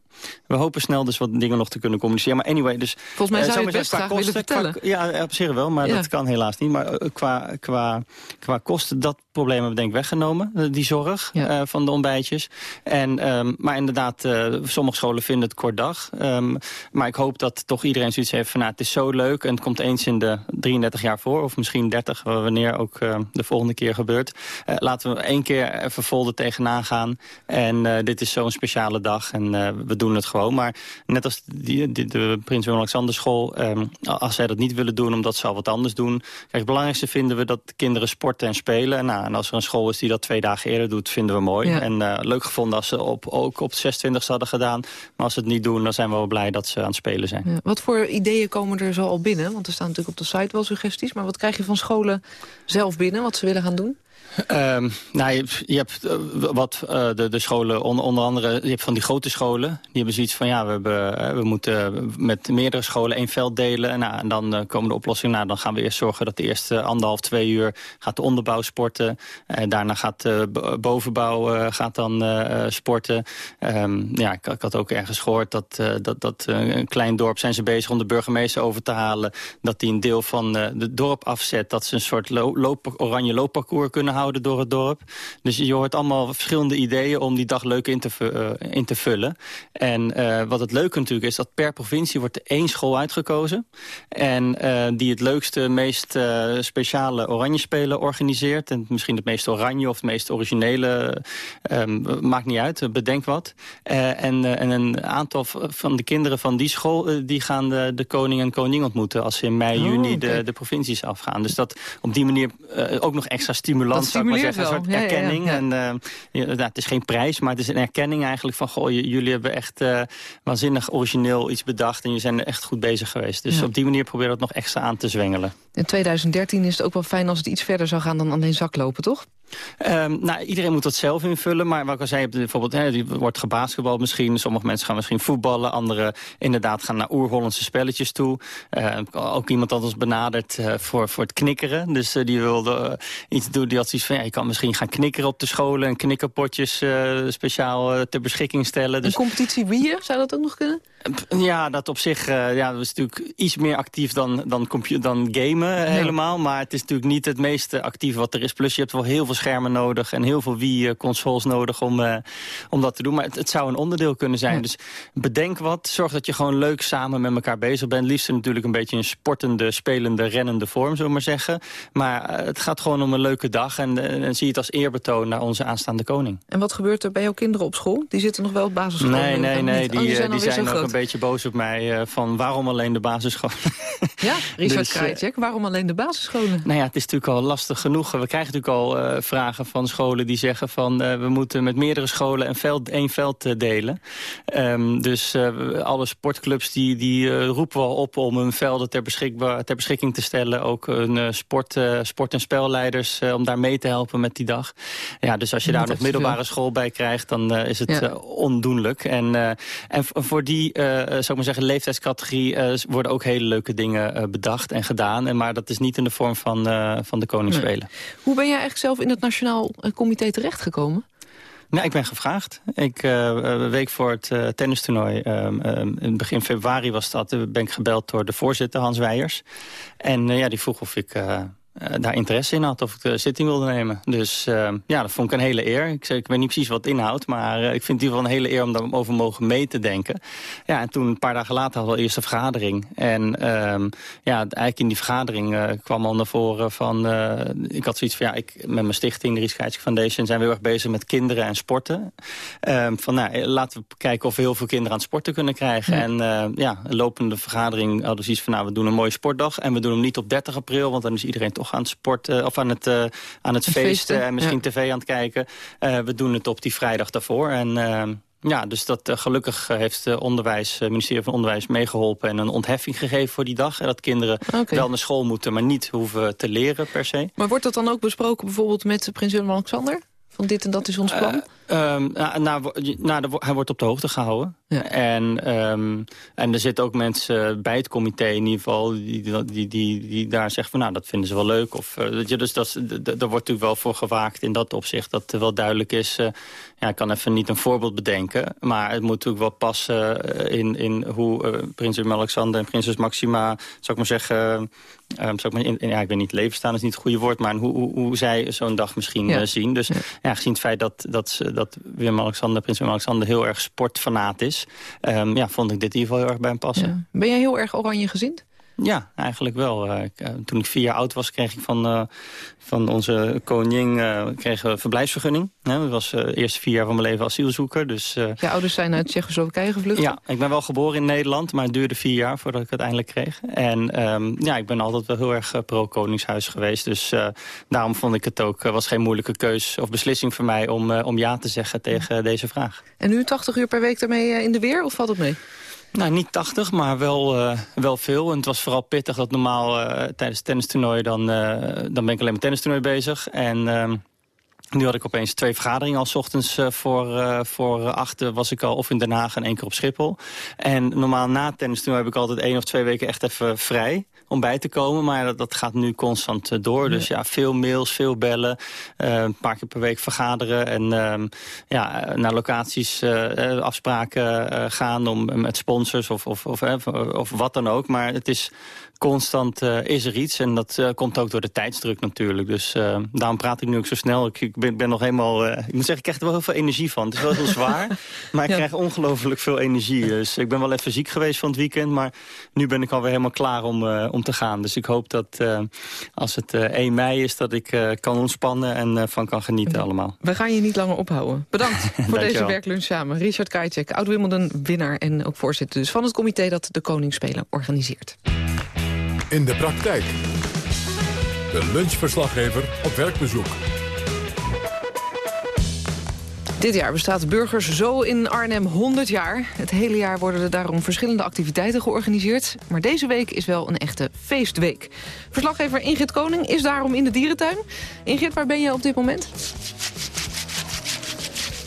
we hopen snel dus wat dingen nog te kunnen communiceren. Maar anyway, dus... Volgens mij zou je het best vertellen. Qua, ja, op zich wel, maar ja. dat kan helaas niet. Maar qua, qua, qua kosten, dat probleem hebben we denk ik weggenomen. Die zorg ja. van de ontbijtjes. En, um, maar inderdaad, sommige scholen vinden het kort dag. Um, maar ik hoop dat toch iedereen zoiets heeft van... Nou, het is zo leuk en het komt eens in de 33 jaar voor. Of misschien 30, wanneer ook de volgende keer gebeurt. laten we één keer even vol er tegenaan gaan. En dit is zo'n speciale dag en we doen het gewoon. Maar net als die, die, de Prins Willem-Alexander school... Um, als zij dat niet willen doen omdat ze al wat anders doen... Kijk, het belangrijkste vinden we dat kinderen sporten en spelen. Nou, en als er een school is die dat twee dagen eerder doet, vinden we mooi. Ja. En uh, leuk gevonden als ze op, ook op de 26 hadden gedaan. Maar als ze het niet doen, dan zijn we wel blij dat ze aan het spelen zijn. Ja. Wat voor ideeën komen er zo al binnen? Want er staan natuurlijk op de site wel suggesties. Maar wat krijg je van scholen zelf binnen, wat ze willen gaan doen? Um, nou, je, hebt uh, wat uh, de, de scholen, onder, onder andere, je hebt van die grote scholen. Die hebben zoiets van, ja, we, hebben, uh, we moeten met meerdere scholen één veld delen. Nou, en dan komen de oplossingen. Nou, dan gaan we eerst zorgen dat de eerste anderhalf, twee uur gaat de onderbouw sporten. daarna gaat de bovenbouw gaat dan sporten. Um, ja, ik, ik, had ook ergens gehoord dat, dat, dat een klein dorp zijn ze bezig om de burgemeester over te halen. Dat die een deel van het dorp afzet. Dat ze een soort lo loop, oranje loopparcours kunnen houden door het dorp. Dus je hoort allemaal verschillende ideeën om die dag leuk in te, uh, in te vullen. En uh, wat het leuke natuurlijk is, dat per provincie wordt er één school uitgekozen. En uh, die het leukste, meest speciale oranje spelen organiseert. En misschien het meest oranje of het meest originele, um, maakt niet uit, bedenk wat. en, en een aantal van de kinderen van die school, die gaan de, de koning en koningin ontmoeten. Als ze in mei, juni oh, okay. de, de provincies afgaan. Dus dat op die manier ook nog extra stimulans dat stimuleert wel. Een soort erkenning. Ja, ja, ja. En, uh, ja, het is geen prijs, maar het is een erkenning eigenlijk van... goh, jullie hebben echt uh, waanzinnig origineel iets bedacht... en jullie zijn echt goed bezig geweest. Dus op die manier proberen we het nog extra aan te zwengelen. In 2013 is het ook wel fijn als het iets verder zou gaan dan alleen zaklopen, toch? Um, nou, iedereen moet dat zelf invullen. Maar wat ik al zei, bijvoorbeeld, hè, die wordt gebasketbald misschien. Sommige mensen gaan misschien voetballen. Anderen inderdaad gaan naar oer-Hollandse spelletjes toe. Uh, ook iemand had ons benaderd uh, voor, voor het knikkeren. Dus uh, die wilde iets doen. Die had zoiets van, ja, je kan misschien gaan knikkeren op de scholen... en knikkerpotjes speciaal ter beschikking stellen. Dus... Een competitie wie? Zou dat ook nog kunnen? Ja, dat op zich ja, dat is natuurlijk iets meer actief dan, dan, dan gamen ja. helemaal. Maar het is natuurlijk niet het meest actieve wat er is. Plus je hebt wel heel veel schermen nodig en heel veel Wii-consoles nodig om, om dat te doen. Maar het, het, zou een onderdeel kunnen zijn. Dus bedenk wat, zorg dat je gewoon leuk samen met elkaar bezig bent. Liefst natuurlijk een beetje een sportende, spelende, rennende vorm, zullen we maar zeggen. Maar het gaat gewoon om een leuke dag en, en zie het als eerbetoon naar onze aanstaande koning. En wat gebeurt er bij jouw kinderen op school? Die zitten nog wel op basisschool? Nee, nee, nee. Die, oh, die zijn, die zijn ook een beetje boos op mij van waarom alleen de basisschool? Ja, <laughs> Richard dus, waarom alleen de basisscholen? Nou ja, het is natuurlijk al lastig genoeg. We krijgen natuurlijk al uh, vragen van scholen die zeggen van... Uh, we moeten met meerdere scholen een veld, één veld uh, delen. Um, dus alle sportclubs die, die roepen wel op om hun velden ter, beschikbaar, ter beschikking te stellen. Ook hun sport, sport- en spelleiders om daar mee te helpen met die dag. Ja, dus als je daar nog middelbare school bij krijgt, dan is het ja. ondoenlijk. En, en voor die, zou ik maar zeggen, leeftijdscategorie worden ook hele leuke dingen bedacht en gedaan. En, maar dat is niet in de vorm van, van de Koningsspelen. Hoe ben jij eigenlijk zelf in het Nationaal eh, Comité terechtgekomen? Nou, ik ben gevraagd. Ik, uh, een week voor het uh, tennistoernooi, um, in begin februari was dat, ben ik gebeld door de voorzitter Hans Weijers. En ja, die vroeg of ik daar interesse in had of ik de zitting wilde nemen. Dus uh, ja, dat vond ik een hele eer. Ik, zei, ik weet niet precies wat het inhoudt, maar uh, ik vind het in ieder geval een hele eer om daarover mogen mee te denken. Ja, en toen een paar dagen later hadden we de eerste vergadering. En ehm, ja, eigenlijk in die vergadering kwam al naar voren van... ik had zoiets van, ja, ik, met mijn stichting, de Foundation... zijn we heel erg bezig met kinderen en sporten. Ehm, van, nou, laten we kijken of we heel veel kinderen aan het sporten kunnen krijgen. Ja. En ja, een lopende vergadering hadden we zoiets van, nou, we doen een mooie sportdag. En we doen hem niet op 30 april, want dan is iedereen toch aan het sporten of aan het, uh, aan het <laughs> feesten en misschien tv aan het kijken. Uh, we doen het op die vrijdag daarvoor. En uh, ja, dus dat gelukkig heeft het onderwijs, ministerie van Onderwijs meegeholpen en een ontheffing gegeven voor die dag. En dat kinderen okay. wel naar school moeten, maar niet hoeven te leren per se. Maar wordt dat dan ook besproken bijvoorbeeld met prins Willem-Alexander? Van dit en dat is ons plan? Um, hij wordt op de hoogte gehouden. Ja. En, um, en er zitten ook mensen bij het comité in ieder geval... die, die, die, die daar zeggen van nou, dat vinden ze wel leuk. Of, uh, dus dat, daar wordt natuurlijk wel voor gewaakt in dat opzicht... dat er wel duidelijk is... Uh, ja, ik kan even niet een voorbeeld bedenken... maar het moet natuurlijk wel passen in, in hoe uh, prins Willem-Alexander en prinses Maxima... zou ik maar zeggen... Um, zou ik, maar in, in, ja, ik weet niet, leven staan is niet het goede woord... maar hoe, hoe, hoe zij zo'n dag misschien ja. zien. Dus ja. ja. gezien het feit dat, dat, dat Willem-Alexander, prins Willem-Alexander... heel erg sportfanaat is, um, ja, vond ik dit in ieder geval heel erg bij hem passen. Ben jij heel erg oranje gezind? Ja, eigenlijk wel. Uh, ik, uh, toen ik vier jaar oud was, kreeg ik van, uh, van onze koningin kreeg een verblijfsvergunning. Ja, dat was de eerste vier jaar van mijn leven asielzoeker. Dus, Je ouders zijn uit Tsjechoslowakije gevlucht? Ja, ik ben wel geboren in Nederland, maar het duurde vier jaar voordat ik het uiteindelijk kreeg. En um, ja, ik ben altijd wel heel erg pro-koningshuis geweest. Dus daarom vond ik het ook, was geen moeilijke keus of beslissing voor mij om, om ja te zeggen tegen deze vraag. En nu 80 uur per week daarmee in de weer, of valt het mee? Nou, niet 80, maar wel, uh, wel veel. En het was vooral pittig dat normaal uh, tijdens tennistoernooi... Dan, uh, dan ben ik alleen met tennistoernooi bezig. En ehm, nu had ik opeens twee vergaderingen al ochtends voor, voor acht was ik al of in Den Haag en één keer op Schiphol. En normaal na tennistoernooi heb ik altijd één of twee weken echt even vrij om bij te komen. Maar dat, dat gaat nu constant uh, door. Dus ja, veel mails, veel bellen. Uh, een paar keer per week vergaderen. En uh, ja, naar locaties afspraken gaan om, met sponsors of, of, of, of, wat dan ook. Maar het is constant uh, is er iets. En dat uh, komt ook door de tijdsdruk natuurlijk. Dus uh, daarom praat ik nu ook zo snel. Ik, ik ben, ben, nog helemaal... ik moet zeggen, ik krijg er wel heel veel energie van. Het is wel heel zwaar, <laughs> maar ik ja. krijg ongelooflijk veel energie. Dus ik ben wel even ziek geweest van het weekend. Maar nu ben ik alweer helemaal klaar om, om te gaan. Dus ik hoop dat als het 1 mei is... dat ik kan ontspannen en van kan genieten allemaal. We gaan je niet langer ophouden. Bedankt <laughs> voor deze werklunch samen. Richard Kajcek, oud-Wimbledon winnaar en ook voorzitter dus van het comité... dat de Koningsspelen organiseert in de praktijk. De lunchverslaggever op werkbezoek. Dit jaar bestaat Burgers Zo in Arnhem 100 jaar. Het hele jaar worden er daarom verschillende activiteiten georganiseerd. Maar deze week is wel een echte feestweek. Verslaggever Ingrid Koning is daarom in de dierentuin. Ingrid, waar ben je op dit moment?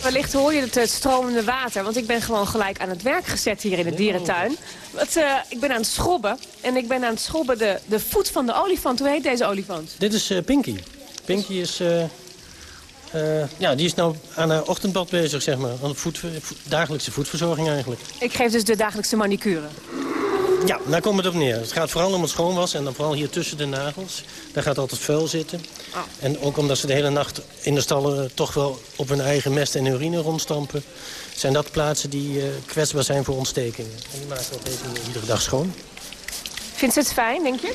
Wellicht hoor je het, het stromende water, want ik ben gewoon gelijk aan het werk gezet hier in de dierentuin. Het, uh, ik ben aan het schrobben en ik ben aan het schrobben de, de voet van de olifant. Hoe heet deze olifant? Dit is uh, Pinky. Pinky is, uh, ja, die is nou aan haar ochtendbad bezig, zeg maar. Aan de voet, dagelijkse voetverzorging eigenlijk. Ik geef dus de dagelijkse manicure. Ja, daar komt het op neer. Het gaat vooral om het schoonwassen en dan vooral hier tussen de nagels. Daar gaat altijd vuil zitten. Ah. En ook omdat ze de hele nacht in de stallen toch wel op hun eigen mest en urine rondstampen... zijn dat plaatsen die uh, kwetsbaar zijn voor ontstekingen. En die maken we ook even iedere dag schoon. Vindt ze het fijn, denk je?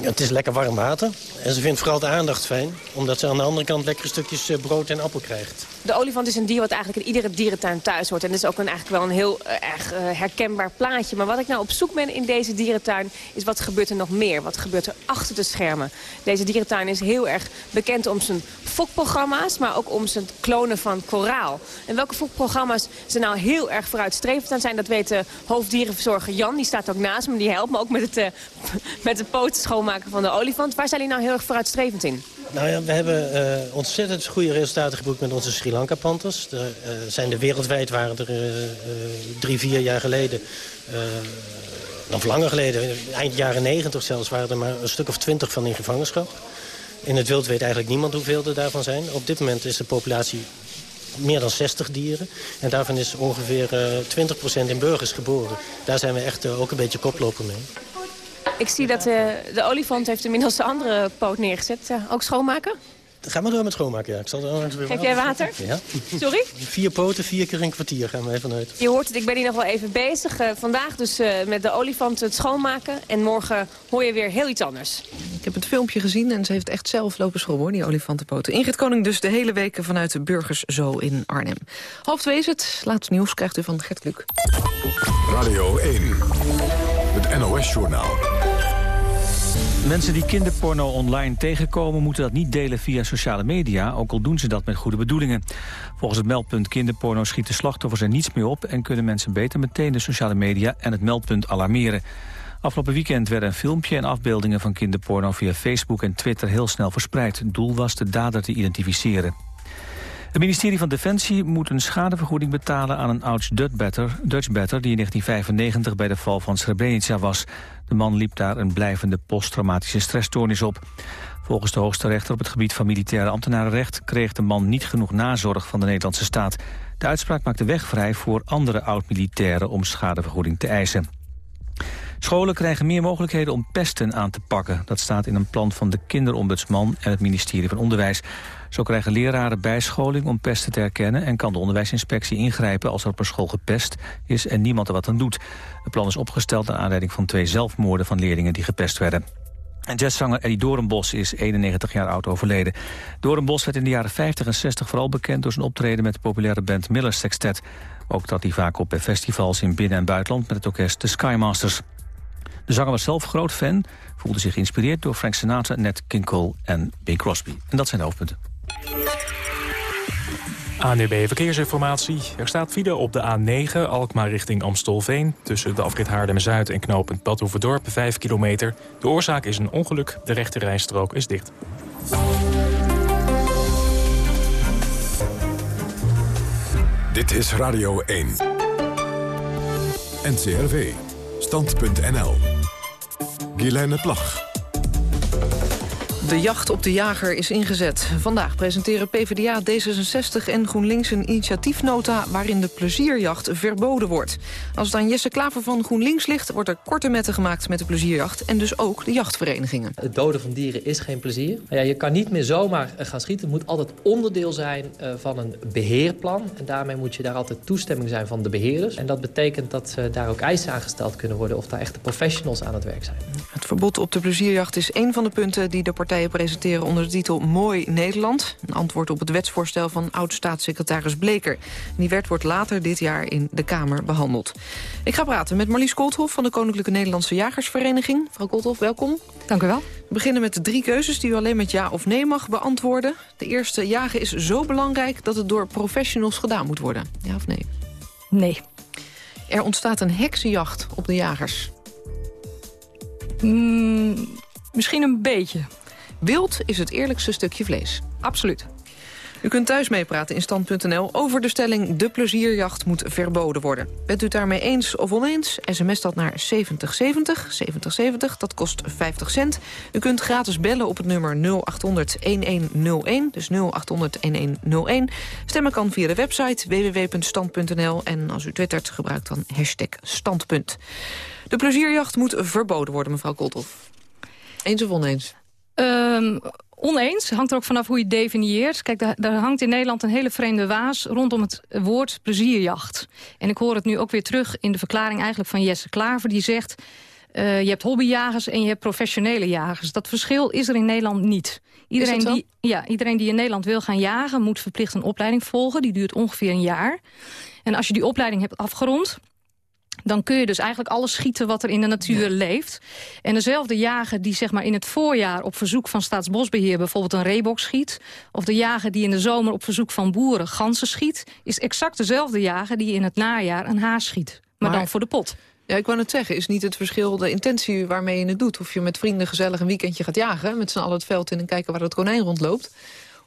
Ja, het is lekker warm water. En ze vindt vooral de aandacht fijn. Omdat ze aan de andere kant lekkere stukjes eh, brood en appel krijgt. De olifant is een dier wat eigenlijk in iedere dierentuin thuis hoort. En dat is ook een, eigenlijk wel een heel uh, erg uh, herkenbaar plaatje. Maar wat ik nou op zoek ben in deze dierentuin... is wat gebeurt er nog meer? Wat gebeurt er achter de schermen? Deze dierentuin is heel erg bekend om zijn fokprogramma's... maar ook om zijn klonen van koraal. En welke fokprogramma's ze nou heel erg vooruitstrevend aan zijn... dat weet de hoofddierenverzorger Jan. Die staat ook naast me. Die helpt me ook met het, uh, <laughs> met de poten schoonmaken van de olifant. Waar zijn die nou heel erg vooruitstrevend in? Nou ja, we hebben uh, ontzettend goede resultaten geboekt met onze Sri Lanka Panthers. Er uh, zijn er wereldwijd, waren er uh, drie, vier jaar geleden, of langer geleden, eind jaren negentig zelfs, waren er maar een stuk of twintig van in gevangenschap. In het wild weet eigenlijk niemand hoeveel er daarvan zijn. Op dit moment is de populatie meer dan 60 dieren. En daarvan is ongeveer 20% in burgers geboren. Daar zijn we echt ook een beetje koploper mee. Ik zie dat uh, de olifant heeft inmiddels de andere poot neergezet. Uh, ook schoonmaken? Ga maar door met schoonmaken, ja. Ik zal er weer Geef jij water? Ja. Sorry? Vier poten, vier keer een kwartier gaan we even uit. Je hoort het, ik ben hier nog wel even bezig. Uh, vandaag dus met de olifant het schoonmaken. En morgen hoor je weer heel iets anders. Ik heb het filmpje gezien en ze heeft echt zelf lopen schoon, hoor, die olifantenpoten. Ingrid Koning dus de hele week vanuit de Burgers Zoo in Arnhem. Half twee is het. Laatste nieuws krijgt u van Gert Kluk. Radio 1, het NOS-journaal. Mensen die kinderporno online tegenkomen... moeten dat niet delen via sociale media, ook al doen ze dat met goede bedoelingen. Volgens het meldpunt kinderporno schieten slachtoffers er niets meer op... en kunnen mensen beter meteen de sociale media en het meldpunt alarmeren. Afgelopen weekend werden een filmpje en afbeeldingen van kinderporno... via Facebook en Twitter heel snel verspreid. Het doel was de dader te identificeren. Het ministerie van Defensie moet een schadevergoeding betalen aan een oud Dutchbatter, Dutchbatter die in 1995 bij de val van Srebrenica was. De man liep daar een blijvende posttraumatische stressstoornis op. Volgens de hoogste rechter op het gebied van militaire ambtenarenrecht kreeg de man niet genoeg nazorg van de Nederlandse staat. De uitspraak maakt de weg vrij voor andere oud-militairen om schadevergoeding te eisen. Scholen krijgen meer mogelijkheden om pesten aan te pakken. Dat staat in een plan van de kinderombudsman en het ministerie van Onderwijs. Zo krijgen leraren bijscholing om pesten te herkennen... en kan de onderwijsinspectie ingrijpen als er op een school gepest is... en niemand er wat aan doet. Het plan is opgesteld naar aanleiding van twee zelfmoorden van leerlingen die gepest werden. En jazzzanger Eddie Doornbos is 91 jaar oud overleden. Doornbos werd in de jaren 50 en 60 vooral bekend door zijn optreden met de populaire band Miller Sextet. Ook trad hij vaak op bij festivals in binnen- en buitenland met het orkest The Skymasters. De zanger was zelf groot fan, voelde zich geïnspireerd door Frank Sinatra, Nat King Cole en Bing Crosby. En dat zijn de hoofdpunten. ANUB Verkeersinformatie. Er staat file op de A9 Alkmaar richting Amstelveen... tussen de afrit Haarlem-Zuid en knooppunt Badhoevedorp 5 kilometer. De oorzaak is een ongeluk. De rechte rijstrook is dicht. Dit is Radio 1. NCRV. Stand.nl. Guilaine Plag. De jacht op de jager is ingezet. Vandaag presenteren PvdA, D66 en GroenLinks een initiatiefnota... waarin de plezierjacht verboden wordt. Als het aan Jesse Klaver van GroenLinks ligt... wordt er korte metten gemaakt met de plezierjacht... en dus ook de jachtverenigingen. Het doden van dieren is geen plezier. Ja, je kan niet meer zomaar gaan schieten. Het moet altijd onderdeel zijn uh, van een beheerplan. En daarmee moet je daar altijd toestemming zijn van de beheerders. En dat betekent dat uh, daar ook eisen aangesteld kunnen worden... of daar echte professionals aan het werk zijn. Het verbod op de plezierjacht is een van de punten... die de partijen presenteren onder de titel Mooi Nederland. Een antwoord op het wetsvoorstel van oud-staatssecretaris Bleker. Die wet wordt later dit jaar in de Kamer behandeld. Ik ga praten met Marlies Koolthof van de Koninklijke Nederlandse Jagersvereniging. Mevrouw Koolthof, welkom. Dank u wel. We beginnen met de drie keuzes die u alleen met ja of nee mag beantwoorden. De eerste, jagen is zo belangrijk dat het door professionals gedaan moet worden. Ja of nee? Nee. Er ontstaat een heksenjacht op de jagers. Mm, misschien een beetje. Wild is het eerlijkste stukje vlees. Absoluut. U kunt thuis meepraten in stand.nl over de stelling... de plezierjacht moet verboden worden. Bent u daarmee eens of oneens? SMS dat naar 7070, 7070, dat kost 50 cent. U kunt gratis bellen op het nummer 0800-1101, dus 0800-1101. Stemmen kan via de website www.stand.nl. En als u twittert, gebruikt dan hashtag standpunt. De plezierjacht moet verboden worden, mevrouw Kolthoff. Eens of oneens? Um, oneens. Hangt er ook vanaf hoe je het definieert. Kijk, daar, daar, hangt in Nederland een hele vreemde waas... rondom het woord plezierjacht. En ik hoor het nu ook weer terug in de verklaring eigenlijk van Jesse Klaver... die zegt, uh, je hebt hobbyjagers en je hebt professionele jagers. Dat verschil is er in Nederland niet. Iedereen die, ja, iedereen die in Nederland wil gaan jagen... moet verplicht een opleiding volgen. Die duurt ongeveer een jaar. En als je die opleiding hebt afgerond dan kun je dus eigenlijk alles schieten wat er in de natuur leeft. En dezelfde jager die zeg maar, in het voorjaar op verzoek van Staatsbosbeheer... bijvoorbeeld een reebok schiet... of de jager die in de zomer op verzoek van boeren ganzen schiet... is exact dezelfde jager die in het najaar een haas schiet. Maar, maar dan voor de pot. Ja, ik wou net zeggen, is niet het verschil de intentie waarmee je het doet? Of je met vrienden gezellig een weekendje gaat jagen... met z'n allen het veld in en kijken waar het konijn rondloopt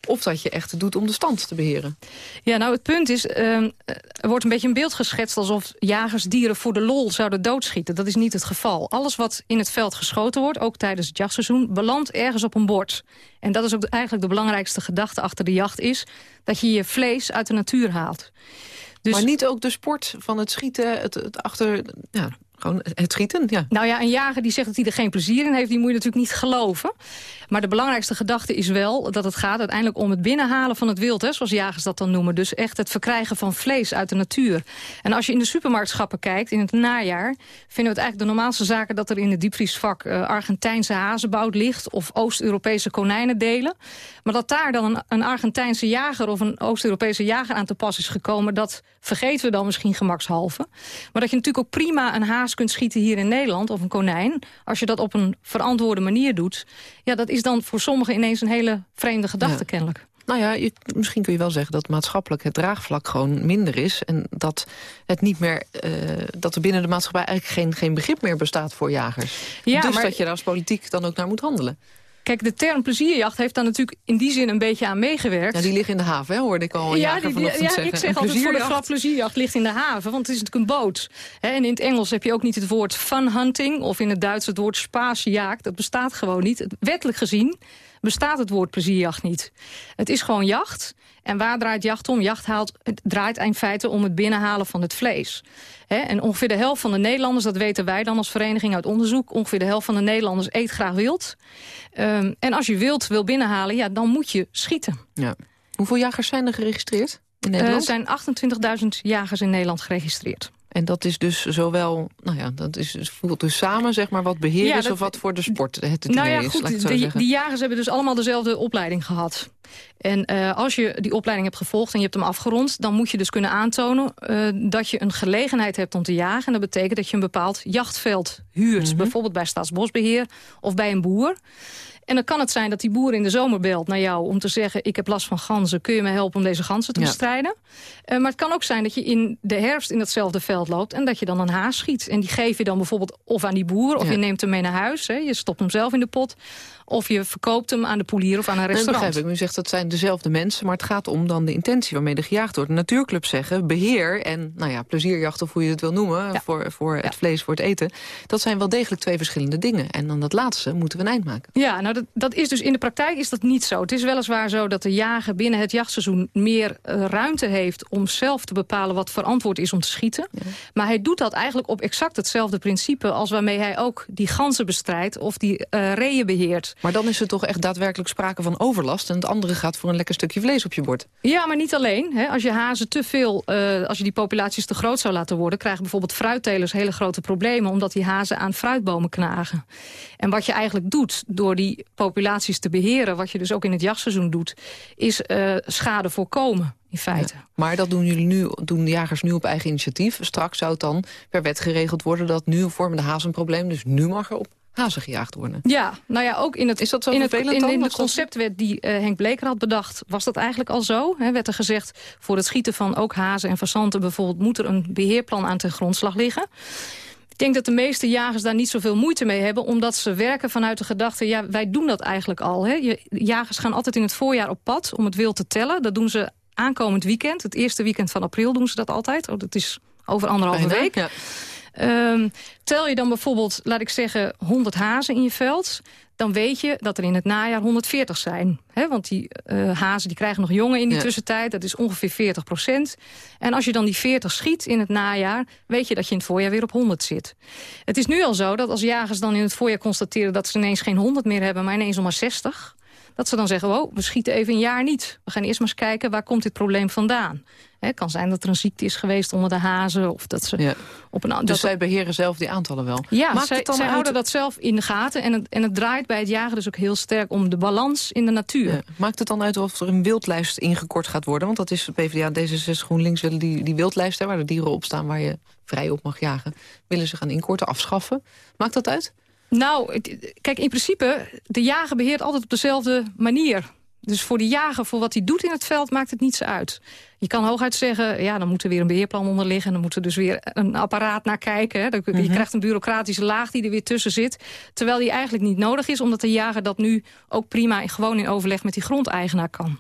of dat je echt doet om de stand te beheren. Ja, nou het punt is, uh, er wordt een beetje een beeld geschetst... alsof jagers dieren voor de lol zouden doodschieten. Dat is niet het geval. Alles wat in het veld geschoten wordt, ook tijdens het jachtseizoen... belandt ergens op een bord. En dat is ook eigenlijk de belangrijkste gedachte achter de jacht is... dat je je vlees uit de natuur haalt. Dus... Maar niet ook de sport van het schieten, het, het achter... Ja, het schieten, ja. Nou ja, een jager die zegt dat hij er geen plezier in heeft... die moet je natuurlijk niet geloven. Maar de belangrijkste gedachte is wel dat het gaat uiteindelijk om het binnenhalen van het wild. Hè, zoals jagers dat dan noemen. Dus echt het verkrijgen van vlees uit de natuur. En als je in de supermarktschappen kijkt, in het najaar... vinden we het eigenlijk de normaalste zaken dat er in het diepvriesvak... Uh, Argentijnse hazenbout ligt of Oost-Europese konijnendelen. Maar dat daar dan een, een Argentijnse jager of een Oost-Europese jager aan te pas is gekomen... dat vergeten we dan misschien gemakshalve. Maar dat je natuurlijk ook prima een haas kunt schieten hier in Nederland... of een konijn, als je dat op een verantwoorde manier doet... ja, dat is dan voor sommigen ineens een hele vreemde gedachte kennelijk. Nou ja, je, misschien kun je wel zeggen dat maatschappelijk het draagvlak gewoon minder is. En dat het niet meer, uh, dat er binnen de maatschappij eigenlijk geen, geen begrip meer bestaat voor jagers. Ja, dus maar... dat je daar als politiek dan ook naar moet handelen. Kijk, de term plezierjacht heeft daar natuurlijk in die zin een beetje aan meegewerkt. Ja, die ligt in de haven, hè, hoorde ik al een ja, die, die, ja, zeggen. ik zeg altijd voor de grap plezierjacht ligt in de haven, want het is natuurlijk een boot. en in het Engels heb je ook niet het woord fun hunting, of in het Duits het woord spaasjaak. Dat bestaat gewoon niet. Wettelijk gezien bestaat het woord plezierjacht niet. Het is gewoon jacht. En waar draait jacht om? Jacht haalt, het draait in feite om het binnenhalen van het vlees. en ongeveer de helft van de Nederlanders, dat weten wij dan als vereniging uit onderzoek... ongeveer de helft van de Nederlanders eet graag wild. Um, en als je wild wil binnenhalen, ja, dan moet je schieten. Ja. Hoeveel jagers zijn er geregistreerd in Nederland? er zijn 28.000 jagers in Nederland geregistreerd. En dat is dus zowel, nou ja, dat is, voelt dus samen zeg maar wat beheer is of wat voor de sport het Nou ja, goed, die, die jagers hebben dus allemaal dezelfde opleiding gehad. En uh, als je die opleiding hebt gevolgd en je hebt hem afgerond... dan moet je dus kunnen aantonen uh, dat je een gelegenheid hebt om te jagen. En dat betekent dat je een bepaald jachtveld huurt. Mm Bijvoorbeeld bij Staatsbosbeheer of bij een boer. En dan kan het zijn dat die boer in de zomer belt naar jou... om te zeggen, ik heb last van ganzen, kun je me helpen om deze ganzen te bestrijden? Uh, maar het kan ook zijn dat je in de herfst in datzelfde veld loopt... en dat je dan een haas schiet. En die geef je dan bijvoorbeeld of aan die boer... of je neemt hem mee naar huis, hè, je stopt hem zelf in de pot... Of je verkoopt hem aan de polier of aan een restaurant. begrijp ik. U zegt dat zijn dezelfde mensen, maar het gaat om dan de intentie waarmee er gejaagd wordt. Natuurclubs zeggen beheer en nou ja, plezierjacht of hoe je het wil noemen... voor, voor het vlees, voor het eten. Dat zijn wel degelijk twee verschillende dingen. En dan dat laatste moeten we een eind maken. Ja, nou dat, dat is dus in de praktijk is dat niet zo. Het is weliswaar zo dat de jager binnen het jachtseizoen meer uh, ruimte heeft... om zelf te bepalen wat verantwoord is om te schieten. Maar hij doet dat eigenlijk op exact hetzelfde principe... als waarmee hij ook die ganzen bestrijdt of die uh, reeën beheert. Maar dan is er toch echt daadwerkelijk sprake van overlast... en het andere gaat voor een lekker stukje vlees op je bord. Ja, maar niet alleen. Hè. Als je hazen te veel, uh, als je die populaties te groot zou laten worden... krijgen bijvoorbeeld fruittelers hele grote problemen... omdat die hazen aan fruitbomen knagen. En wat je eigenlijk doet door die populaties te beheren... wat je dus ook in het jachtseizoen doet... is uh, schade voorkomen in feite. maar dat doen jullie nu, doen de jagers nu op eigen initiatief. Straks zou het dan per wet geregeld worden dat nu vormende hazen een probleem. Dus nu mag er op hazen gejaagd worden. Ja, nou ja, ook in het, is dat zo in, het, in, in de conceptwet die uh, Henk Bleker had bedacht... was dat eigenlijk al zo. Hè, werd er gezegd, voor het schieten van ook hazen en fazanten bijvoorbeeld... moet er een beheerplan aan ten grondslag liggen. Ik denk dat de meeste jagers daar niet zoveel moeite mee hebben... omdat ze werken vanuit de gedachte, ja, wij doen dat eigenlijk al. Hè? Je, jagers gaan altijd in het voorjaar op pad om het wild te tellen. Dat doen ze aankomend weekend. Het eerste weekend van april doen ze dat altijd. Oh, dat is over anderhalve Bijna, week. ja. Ehm, tel je dan bijvoorbeeld, laat ik zeggen, 100 hazen in je veld... dan weet je dat er in het najaar 140 zijn. Want die eh, hazen die krijgen nog jongen in die Ja. tussentijd. Dat is ongeveer 40 procent. En als je dan die 40 schiet in het najaar... weet je dat je in het voorjaar weer op 100 zit. Het is nu al zo dat als jagers dan in het voorjaar constateren... dat ze ineens geen 100 meer hebben, maar ineens nog maar 60... dat ze dan zeggen, oh, we schieten even een jaar niet. We gaan eerst maar eens kijken, waar komt dit probleem vandaan? Het kan zijn dat er een ziekte is geweest onder de hazen... of dat ze op een... Dus dat zij beheren zelf die aantallen wel. ja, Maakt zij, het dan zij uit- houden dat zelf in de gaten. En het, en het draait bij het jagen dus ook heel sterk om de balans in de natuur. Ja. Maakt het dan uit of er een wildlijst ingekort gaat worden? Want dat is PvdA, D66, GroenLinks willen die, die wildlijst... Hè, waar de dieren op staan waar je vrij op mag jagen... willen ze gaan inkorten, afschaffen. Maakt dat uit? Nou, kijk, in principe, de jager beheert altijd op dezelfde manier. Dus voor de jager, voor wat hij doet in het veld, maakt het niets uit. Je kan hooguit zeggen, ja, dan moet er weer een beheerplan onder liggen... en dan moet er dus weer een apparaat naar kijken. Hè. Je Mhm. krijgt een bureaucratische laag die er weer tussen zit. Terwijl die eigenlijk niet nodig is... omdat de jager dat nu ook prima gewoon in overleg met die grondeigenaar kan.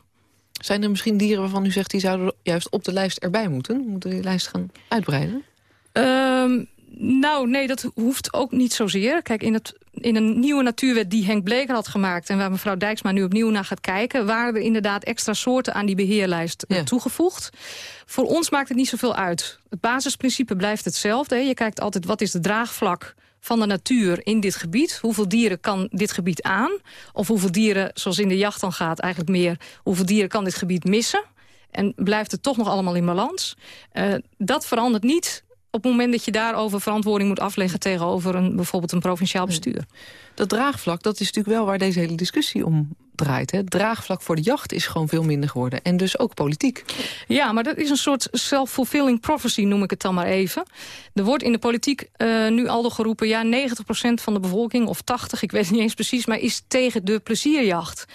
Zijn er misschien dieren waarvan u zegt... die zouden juist op de lijst erbij moeten? Moeten die lijst gaan uitbreiden? Ehm, nou, nee, dat hoeft ook niet zozeer. Kijk, in, het, in een nieuwe natuurwet die Henk Bleker had gemaakt... en waar mevrouw Dijksma nu opnieuw naar gaat kijken... waren er inderdaad extra soorten aan die beheerlijst eh, toegevoegd. Voor ons maakt het niet zoveel uit. Het basisprincipe blijft hetzelfde. hè. Je kijkt altijd wat is de draagvlak van de natuur in dit gebied. Hoeveel dieren kan dit gebied aan? Of hoeveel dieren, zoals in de jacht dan gaat eigenlijk meer... hoeveel dieren kan dit gebied missen? En blijft het toch nog allemaal in balans? Eh, dat verandert niet op het moment dat je daarover verantwoording moet afleggen... tegenover een, bijvoorbeeld een provinciaal bestuur. Dat draagvlak, dat is natuurlijk wel waar deze hele discussie om draait. Hè? Het draagvlak voor de jacht is gewoon veel minder geworden. En dus ook politiek. Ja, maar dat is een soort self-fulfilling prophecy, noem ik het dan maar even. Er wordt in de politiek eh, nu al geroepen... ja, 90% van de bevolking, of 80, ik weet niet eens precies... maar is tegen de plezierjacht.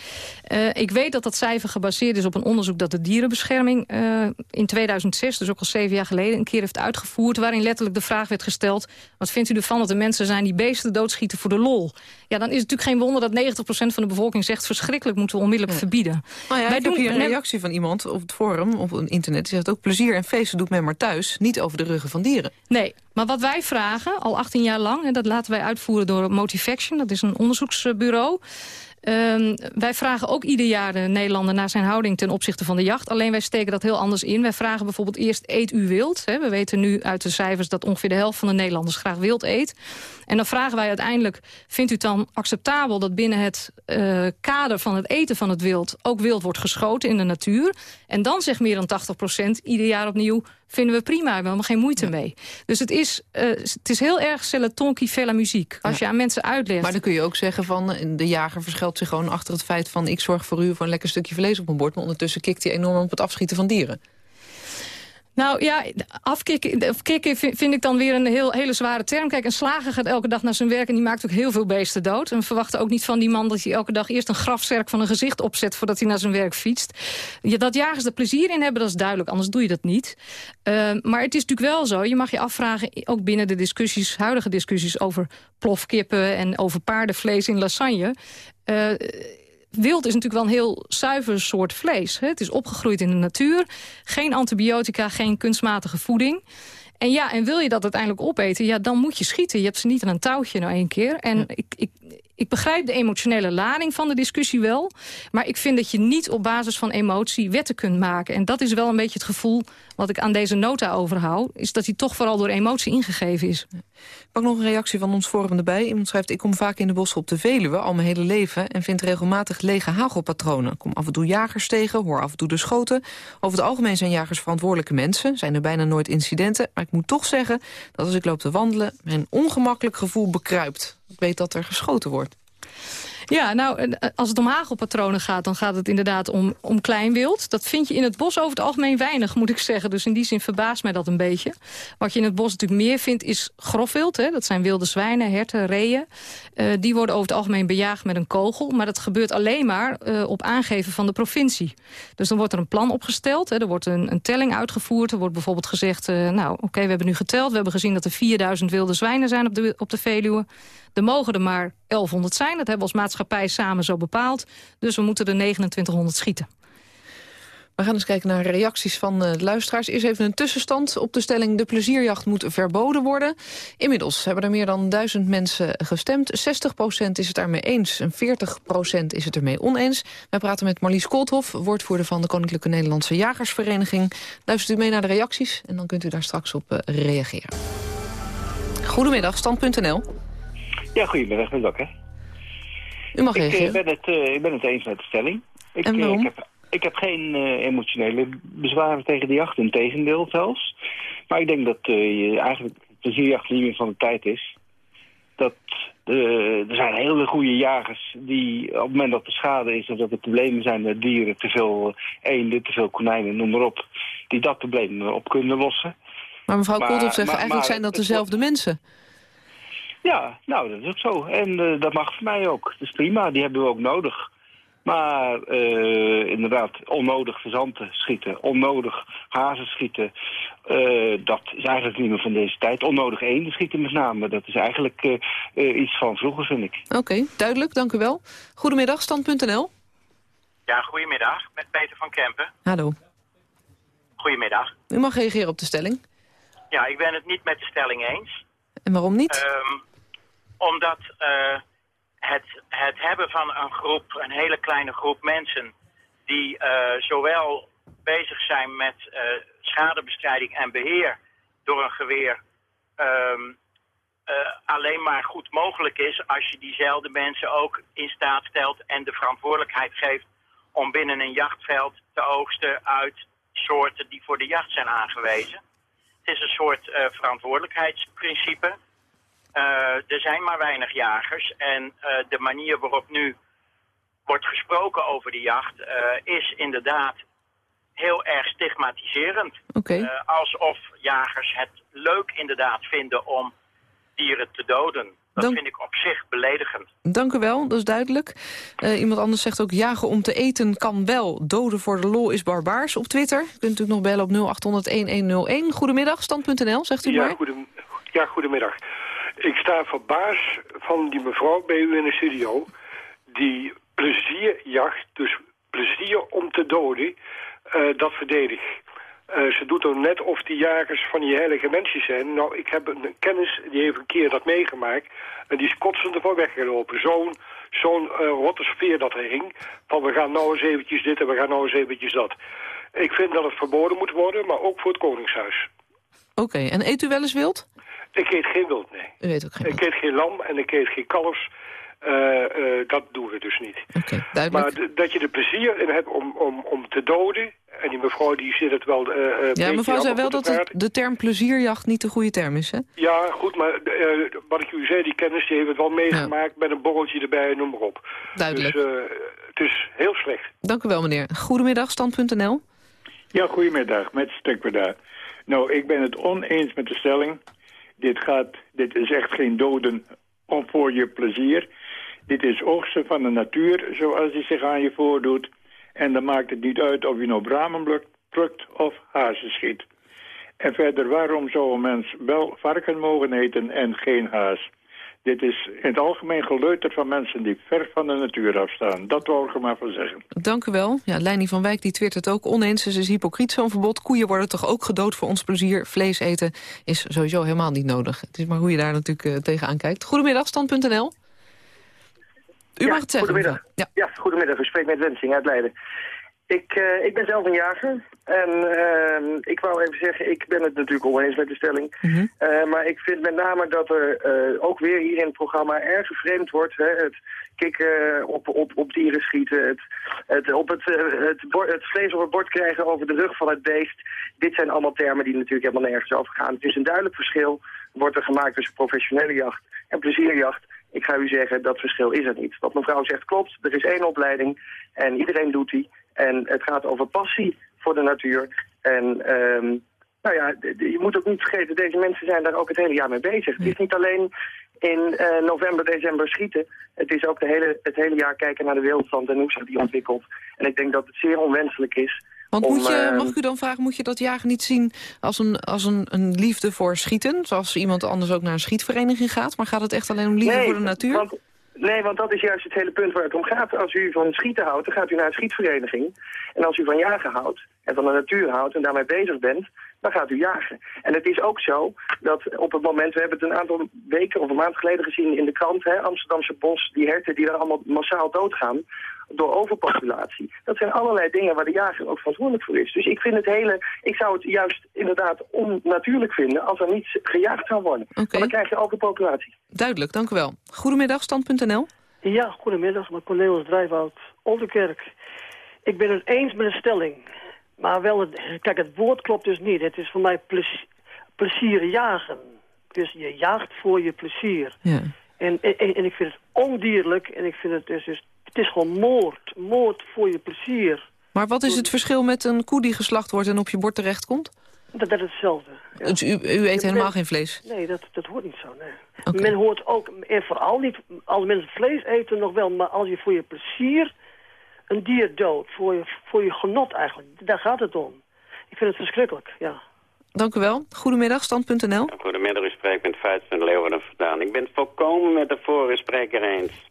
Eh, ik weet dat dat cijfer gebaseerd is op een onderzoek... dat de dierenbescherming eh, in 2006, dus ook al zeven jaar geleden... een keer heeft uitgevoerd, waarin letterlijk de vraag werd gesteld... wat vindt u ervan dat er mensen zijn die beesten doodschieten voor de lol? Ja, dan is het natuurlijk geen wonder dat 90% van de bevolking zegt... verschrikkelijk, moeten we onmiddellijk verbieden. Nou ja, Wij doen- hier een reactie van iemand op het forum, op het internet. Die zegt ook, plezier en feesten doet men maar thuis. Niet over de ruggen van dieren. Nee, maar wat wij vragen, al 18 jaar lang... en dat laten wij uitvoeren door Motivaction, dat is een onderzoeksbureau... Ehm, wij vragen ook ieder jaar de Nederlander naar zijn houding ten opzichte van de jacht. Alleen wij steken dat heel anders in. Wij vragen bijvoorbeeld eerst eet u wild. Hè. We weten nu uit de cijfers dat ongeveer de helft van de Nederlanders graag wild eet. En dan vragen wij uiteindelijk, vindt u het dan acceptabel... dat binnen het eh, kader van het eten van het wild ook wild wordt geschoten in de natuur? En dan zegt meer dan 80% ieder jaar opnieuw... vinden we prima, we hebben helemaal geen moeite mee. Dus het is, eh, het is heel erg celetonki fella muziek. Als je aan mensen uitlegt... Maar dan kun je ook zeggen van, eh, de jager verschuilt zich gewoon achter het feit van... ik zorg voor u voor een lekker stukje vlees op mijn bord... maar ondertussen kikt hij enorm op het afschieten van dieren. Nou ja, afkicken of vind ik dan weer een heel, hele zware term. Kijk, een slager gaat elke dag naar zijn werk en die maakt ook heel veel beesten dood. En we verwachten ook niet van die man dat hij elke dag eerst een grafzerk van een gezicht opzet voordat hij naar zijn werk fietst. Ja, dat jagers er plezier in hebben, dat is duidelijk, anders doe je dat niet. Uh, maar het is natuurlijk wel zo, je mag je afvragen, ook binnen de discussies, huidige discussies over plofkippen en over paardenvlees in lasagne. Uh, Wild is natuurlijk wel een heel zuiver soort vlees. Hè? Het is opgegroeid in de natuur. Geen antibiotica, geen kunstmatige voeding. En ja, en wil je dat uiteindelijk opeten, ja, dan moet je schieten. Je hebt ze niet aan een touwtje nou één keer. En ja. ik, ik, ik begrijp de emotionele lading van de discussie wel. Maar ik vind dat je niet op basis van emotie wetten kunt maken. En dat is wel een beetje het gevoel wat ik aan deze nota overhoud. Is dat hij toch vooral door emotie ingegeven is. Ik pak nog een reactie van ons forum erbij. Iemand schrijft, ik kom vaak in de bossen op de Veluwe, al mijn hele leven... en vind regelmatig lege hagelpatronen. Kom af en toe jagers tegen, hoor af en toe de schoten. Over het algemeen zijn jagers verantwoordelijke mensen. Zijn er bijna nooit incidenten. Maar ik moet toch zeggen dat als ik loop te wandelen... mijn ongemakkelijk gevoel bekruipt. Ik weet dat er geschoten wordt. Ja, nou, eh, als het om hagelpatronen gaat... dan gaat het inderdaad om, om klein wild. Dat vind je in het bos over het algemeen weinig, moet ik zeggen. Dus in die zin verbaast mij dat een beetje. Wat je in het bos natuurlijk meer vindt, is grofwild. Hè? Dat zijn wilde zwijnen, herten, reeën. Uh, die worden over het algemeen bejaagd met een kogel. Maar dat gebeurt alleen maar uh, op aangeven van de provincie. Dus dan wordt er een plan opgesteld. Hè? Er wordt een, een telling uitgevoerd. Er wordt bijvoorbeeld gezegd... Nou, oké, we hebben nu geteld. We hebben gezien dat er 4000 wilde zwijnen zijn op de, op de Veluwe. Er mogen er maar 1100 zijn. Dat hebben we als maatschappij samen zo bepaald. Dus we moeten er 2900 schieten. We gaan eens kijken naar reacties van de luisteraars. Eerst even een tussenstand op de stelling... de plezierjacht moet verboden worden. Inmiddels hebben er meer dan duizend mensen gestemd. 60% is het daarmee eens en 40% is het ermee oneens. Wij praten met Marlies Koolthof, woordvoerder van de Koninklijke Nederlandse Jagersvereniging. Luistert u mee naar de reacties en dan kunt u daar straks op uh, reageren. Goedemiddag, stand.nl. Ja, goedemiddag, met Dokker. U mag ik, reageren. ben het, uh, ik ben het eens met de stelling. Ik, en waarom? ik heb ik heb geen emotionele bezwaren tegen de jacht, in tegendeel zelfs. Maar ik denk dat je eigenlijk plezierjacht niet meer van de tijd is. Dat, uh, er zijn hele goede jagers die op het moment dat er schade is... of dat er problemen zijn met dieren, te veel eenden, te veel konijnen, noem maar op... die dat probleem op kunnen lossen. Maar mevrouw Koolhof zegt, eigenlijk maar, zijn dat dezelfde mensen. Ja, nou, dat is ook zo. En dat mag voor mij ook. Dat is prima, die hebben we ook nodig. Maar uh, inderdaad, onnodig verzanten schieten, onnodig hazen schieten, uh, dat is eigenlijk niet meer van deze tijd. Onnodig eenden schieten met name, dat is eigenlijk uh, iets van vroeger, vind ik. Oké, okay, duidelijk, dank u wel. Goedemiddag, stand.nl. Ja, goedemiddag, met Peter van Kempen. Hallo. Goedemiddag. U mag reageren op de stelling. Ja, ik ben het niet met de stelling eens. En waarom niet? Um, omdat het, het hebben van een groep, een hele kleine groep mensen... die uh, zowel bezig zijn met uh, schadebestrijding en beheer door een geweer... Uh, alleen maar goed mogelijk is als je diezelfde mensen ook in staat stelt... en de verantwoordelijkheid geeft om binnen een jachtveld te oogsten uit soorten die voor de jacht zijn aangewezen. Het is een soort verantwoordelijkheidsprincipe... Uh, er zijn maar weinig jagers en uh, de manier waarop nu wordt gesproken over de jacht uh, is inderdaad heel erg stigmatiserend. Okay. alsof jagers het leuk inderdaad vinden om dieren te doden. Dat Dank... vind ik op zich beledigend. Dank u wel, dat is duidelijk. iemand anders zegt ook jagen om te eten kan wel. Doden voor de lol is barbaars op Twitter. U kunt natuurlijk nog bellen op 0800-1101. Goedemiddag, stand.nl, zegt u ja, maar. Goedem ja, goedemiddag. Ik sta verbaasd van die mevrouw bij u in de studio... die plezierjacht, dus plezier om te doden, uh, dat verdedigt. Uh, ze doet ook net of die jagers van die heilige mensen zijn. Nou, ik heb een kennis, die heeft een keer dat meegemaakt... en die is kotsend ervoor weggelopen. Zo'n zo'n uh, rotte sfeer dat er hing... van we gaan nou eens eventjes dit en we gaan nou eens eventjes dat. Ik vind dat het verboden moet worden, maar ook voor het Koningshuis. Oké, en eet u wel eens wild? Ik eet geen wild, nee. U eet ook geen wild? Ik eet geen lam en ik eet geen kalfs. Uh, uh, dat doen we dus niet. Oké, duidelijk. Maar dat je er plezier in hebt om, om, om te doden... en die mevrouw die zit het wel... Uh, ja, mevrouw zei wel dat de term plezierjacht niet de goede term is, hè? Ja, goed, maar wat ik u zei, die kennis die heeft het wel meegemaakt... Ja. met een borreltje erbij en noem maar op. Duidelijk. Dus het is heel slecht. Dank u wel, meneer. Goedemiddag, stand.nl. Ja, goedemiddag, met Stukperda. Nou, ik ben het oneens met de stelling... Dit, gaat, dit is echt geen doden om voor je plezier. Dit is oogsten van de natuur zoals die zich aan je voordoet. En dan maakt het niet uit of je nou bramen plukt of hazen schiet. En verder, waarom zou een mens wel varken mogen eten en geen haas? Dit is in het algemeen geleuter van mensen die ver van de natuur afstaan. Dat wil ik er maar van zeggen. Dank u wel. Ja, Leini van Wijk die twittert ook oneens. Het is hypocriet zo'n verbod. Koeien worden toch ook gedood voor ons plezier. Vlees eten is sowieso helemaal niet nodig. Het is maar hoe je daar natuurlijk uh, tegenaan kijkt. Goedemiddag, stand.nl. U ja, mag het zeggen. Goedemiddag. Ja. ja, goedemiddag. U spreekt met Wensing uit Leiden. Ik, uh, ik ben zelf een jager en uh, ik wou even zeggen, ik ben het natuurlijk oneens met de stelling. Mm -hmm. uh, maar ik vind met name dat er ook weer hier in het programma erg gevreemd wordt. Hè, het kikken op, op, op dieren schieten, het, het, op het, het, bord, het vlees op het bord krijgen over de rug van het beest. Dit zijn allemaal termen die natuurlijk helemaal nergens over gaan. Het is een duidelijk verschil, wordt er gemaakt tussen professionele jacht en plezierjacht. Ik ga u zeggen, dat verschil is er niet. Wat mevrouw zegt klopt, er is één opleiding en iedereen doet die. En het gaat over passie voor de natuur. En ehm, nou ja, je moet ook niet vergeten, deze mensen zijn daar ook het hele jaar mee bezig. Het is niet alleen in uh, november, december schieten. Het is ook de hele, het hele jaar kijken naar de wereldstand en hoe zich die ontwikkelt. En ik denk dat het zeer onwenselijk is want om, moet je, eh, mag ik u dan vragen, moet je dat jagen niet zien als, een, als een, een liefde voor schieten? Zoals iemand anders ook naar een schietvereniging gaat? Maar gaat het echt alleen om liefde Nee, voor de natuur? Want, nee, want dat is juist het hele punt waar het om gaat. Als u van schieten houdt, dan gaat u naar een schietvereniging. En als u van jagen houdt en van de natuur houdt en daarmee bezig bent, dan gaat u jagen. En het is ook zo dat op het moment, we hebben het een aantal weken of een maand geleden gezien in de krant, hè, Amsterdamse bos, die herten die daar allemaal massaal doodgaan door overpopulatie. Dat zijn allerlei dingen waar de jager ook verantwoordelijk voor is. Dus ik vind het hele, ik zou het juist inderdaad onnatuurlijk vinden als er niet gejaagd zou worden. Want dan krijg je overpopulatie. Duidelijk, dank u wel. Goedemiddag, stand.nl. Ja, goedemiddag, met Cornelis Drijfhout, Oldenkerk. Ik ben het eens met de stelling. Maar wel, het, kijk, het woord klopt dus niet. Het is voor mij plezier, plezier jagen. Dus je jaagt voor je plezier. Ja. En, en, en ik vind het ondierlijk en ik vind het dus, dus het is gewoon moord. Moord voor je plezier. Maar wat is het verschil met een koe die geslacht wordt en op je bord terechtkomt? Dat, dat is hetzelfde. Ja. Dus u, u eet helemaal men- geen vlees? Nee, dat, dat hoort niet zo, nee. Men hoort ook, en vooral niet, als mensen vlees eten nog wel, maar als je voor je plezier een dier doodt, voor je, voor je genot eigenlijk, daar gaat het om. Ik vind het verschrikkelijk, ja. Dank u wel. Goedemiddag, stand.nl. Goedemiddag, u spreekt met Feit van Leeuwen vandaan. Ik ben het volkomen met de vorige spreker eens.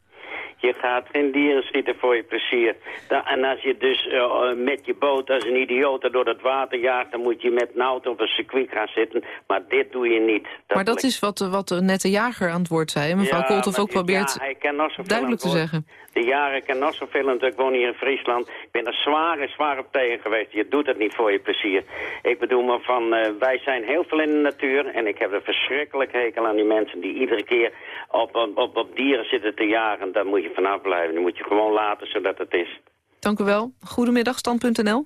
Je gaat geen dieren schieten voor je plezier. Da- en als je dus eh, met je boot als een idioot er door het water jaagt... dan moet je met een auto op een circuit gaan zitten. Maar dit doe je niet. maar dat is wat, eh, wat de nette jager aan het woord zei. Mevrouw Ja, Kooltof maar ook probeert ja, hij kan nog zoveel duidelijk te zeggen. De jaren kan nog zoveel, want ik woon hier in Friesland. Ik ben er zwaar en zwaar op tegen geweest. Je doet het niet voor je plezier. Ik bedoel maar van, eh, wij zijn heel veel in de natuur... en ik heb een verschrikkelijk hekel aan die mensen... die iedere keer op, op, op, op dieren zitten te jagen. Daar moet je vanaf blijven. Die moet je gewoon laten zodat het is. Dank u wel. Goedemiddag, stand.nl.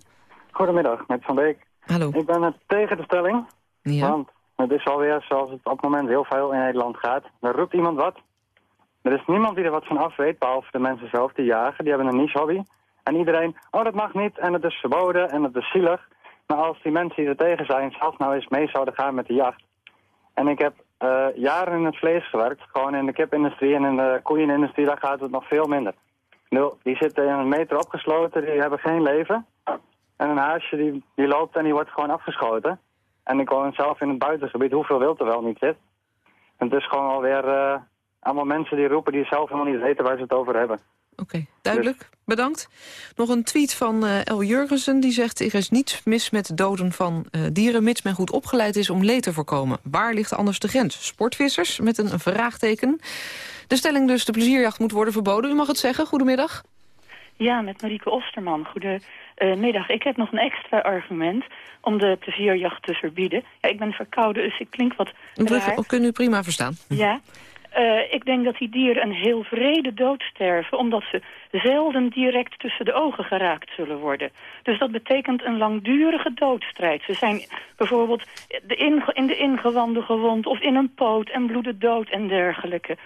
Goedemiddag, met Van Beek. Hallo. Ik ben het tegen de stelling. Ja. Want het is alweer zoals het op het moment heel veel in Nederland gaat. Er roept iemand wat. Er is niemand die er wat van af weet, behalve de mensen zelf die jagen. Die hebben een niche hobby. En iedereen, oh dat mag niet en het is verboden en het is zielig. Maar als die mensen die er tegen zijn zelf nou eens mee zouden gaan met de jacht. En ik heb eh, jaren in het vlees gewerkt. Gewoon in de kipindustrie en in de koeienindustrie, daar gaat het nog veel minder. Nul, die zitten in een meter opgesloten, die hebben geen leven. En een haasje die, die loopt en die wordt gewoon afgeschoten. En ik woon zelf in het buitengebied, hoeveel wild er wel niet zit. En het is gewoon alweer eh allemaal mensen die roepen die zelf helemaal niet weten waar ze het over hebben. Oké, duidelijk. Bedankt. Nog een tweet van eh El Jurgensen die zegt... er is niets mis met doden van eh, dieren... mits men goed opgeleid is om leed te voorkomen. Waar ligt anders de grens? Sportvissers met een vraagteken. De stelling dus, de plezierjacht moet worden verboden. U mag het zeggen. Goedemiddag. Ja, met Marieke Osterman. Goedemiddag. Ik heb nog een extra argument om de plezierjacht te verbieden. Ja, ik ben verkouden, dus ik klink wat kunnen u prima verstaan. Ja. Eh, ik denk dat die dieren een heel vrede dood sterven... omdat ze zelden direct tussen de ogen geraakt zullen worden. Dus dat betekent een langdurige doodstrijd. Ze zijn bijvoorbeeld de inge- in de ingewanden gewond... of in een poot en bloeden dood en dergelijke.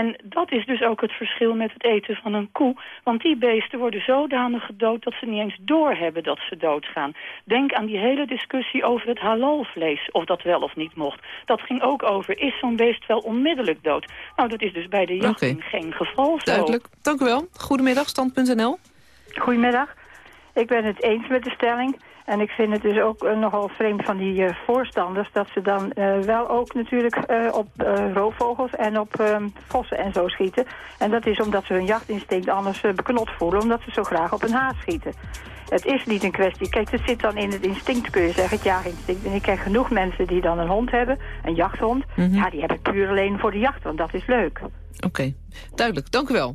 En dat is dus ook het verschil met het eten van een koe. Want die beesten worden zodanig gedood dat ze niet eens doorhebben dat ze doodgaan. Denk aan die hele discussie over het halalvlees, of dat wel of niet mocht. Dat ging ook over, is zo'n beest wel onmiddellijk dood? Nou, dat is dus bij de jacht in geen geval zo. Duidelijk. Dank u wel. Goedemiddag, stand.nl. Goedemiddag. Ik ben het eens met de stelling. En ik vind het dus ook eh, nogal vreemd van die eh, voorstanders... dat ze dan eh, wel ook natuurlijk op roofvogels en op ehm, vossen en zo schieten. En dat is omdat ze hun jachtinstinct anders beknot voelen... omdat ze zo graag op een haas schieten. Het is niet een kwestie. Kijk, het zit dan in het instinct, kun je zeggen, het jaaginstinct. En ik ken genoeg mensen die dan een hond hebben, een jachthond. Mhm. Ja, die hebben het puur alleen voor de jacht, want dat is leuk. Oké, duidelijk. Dank u wel.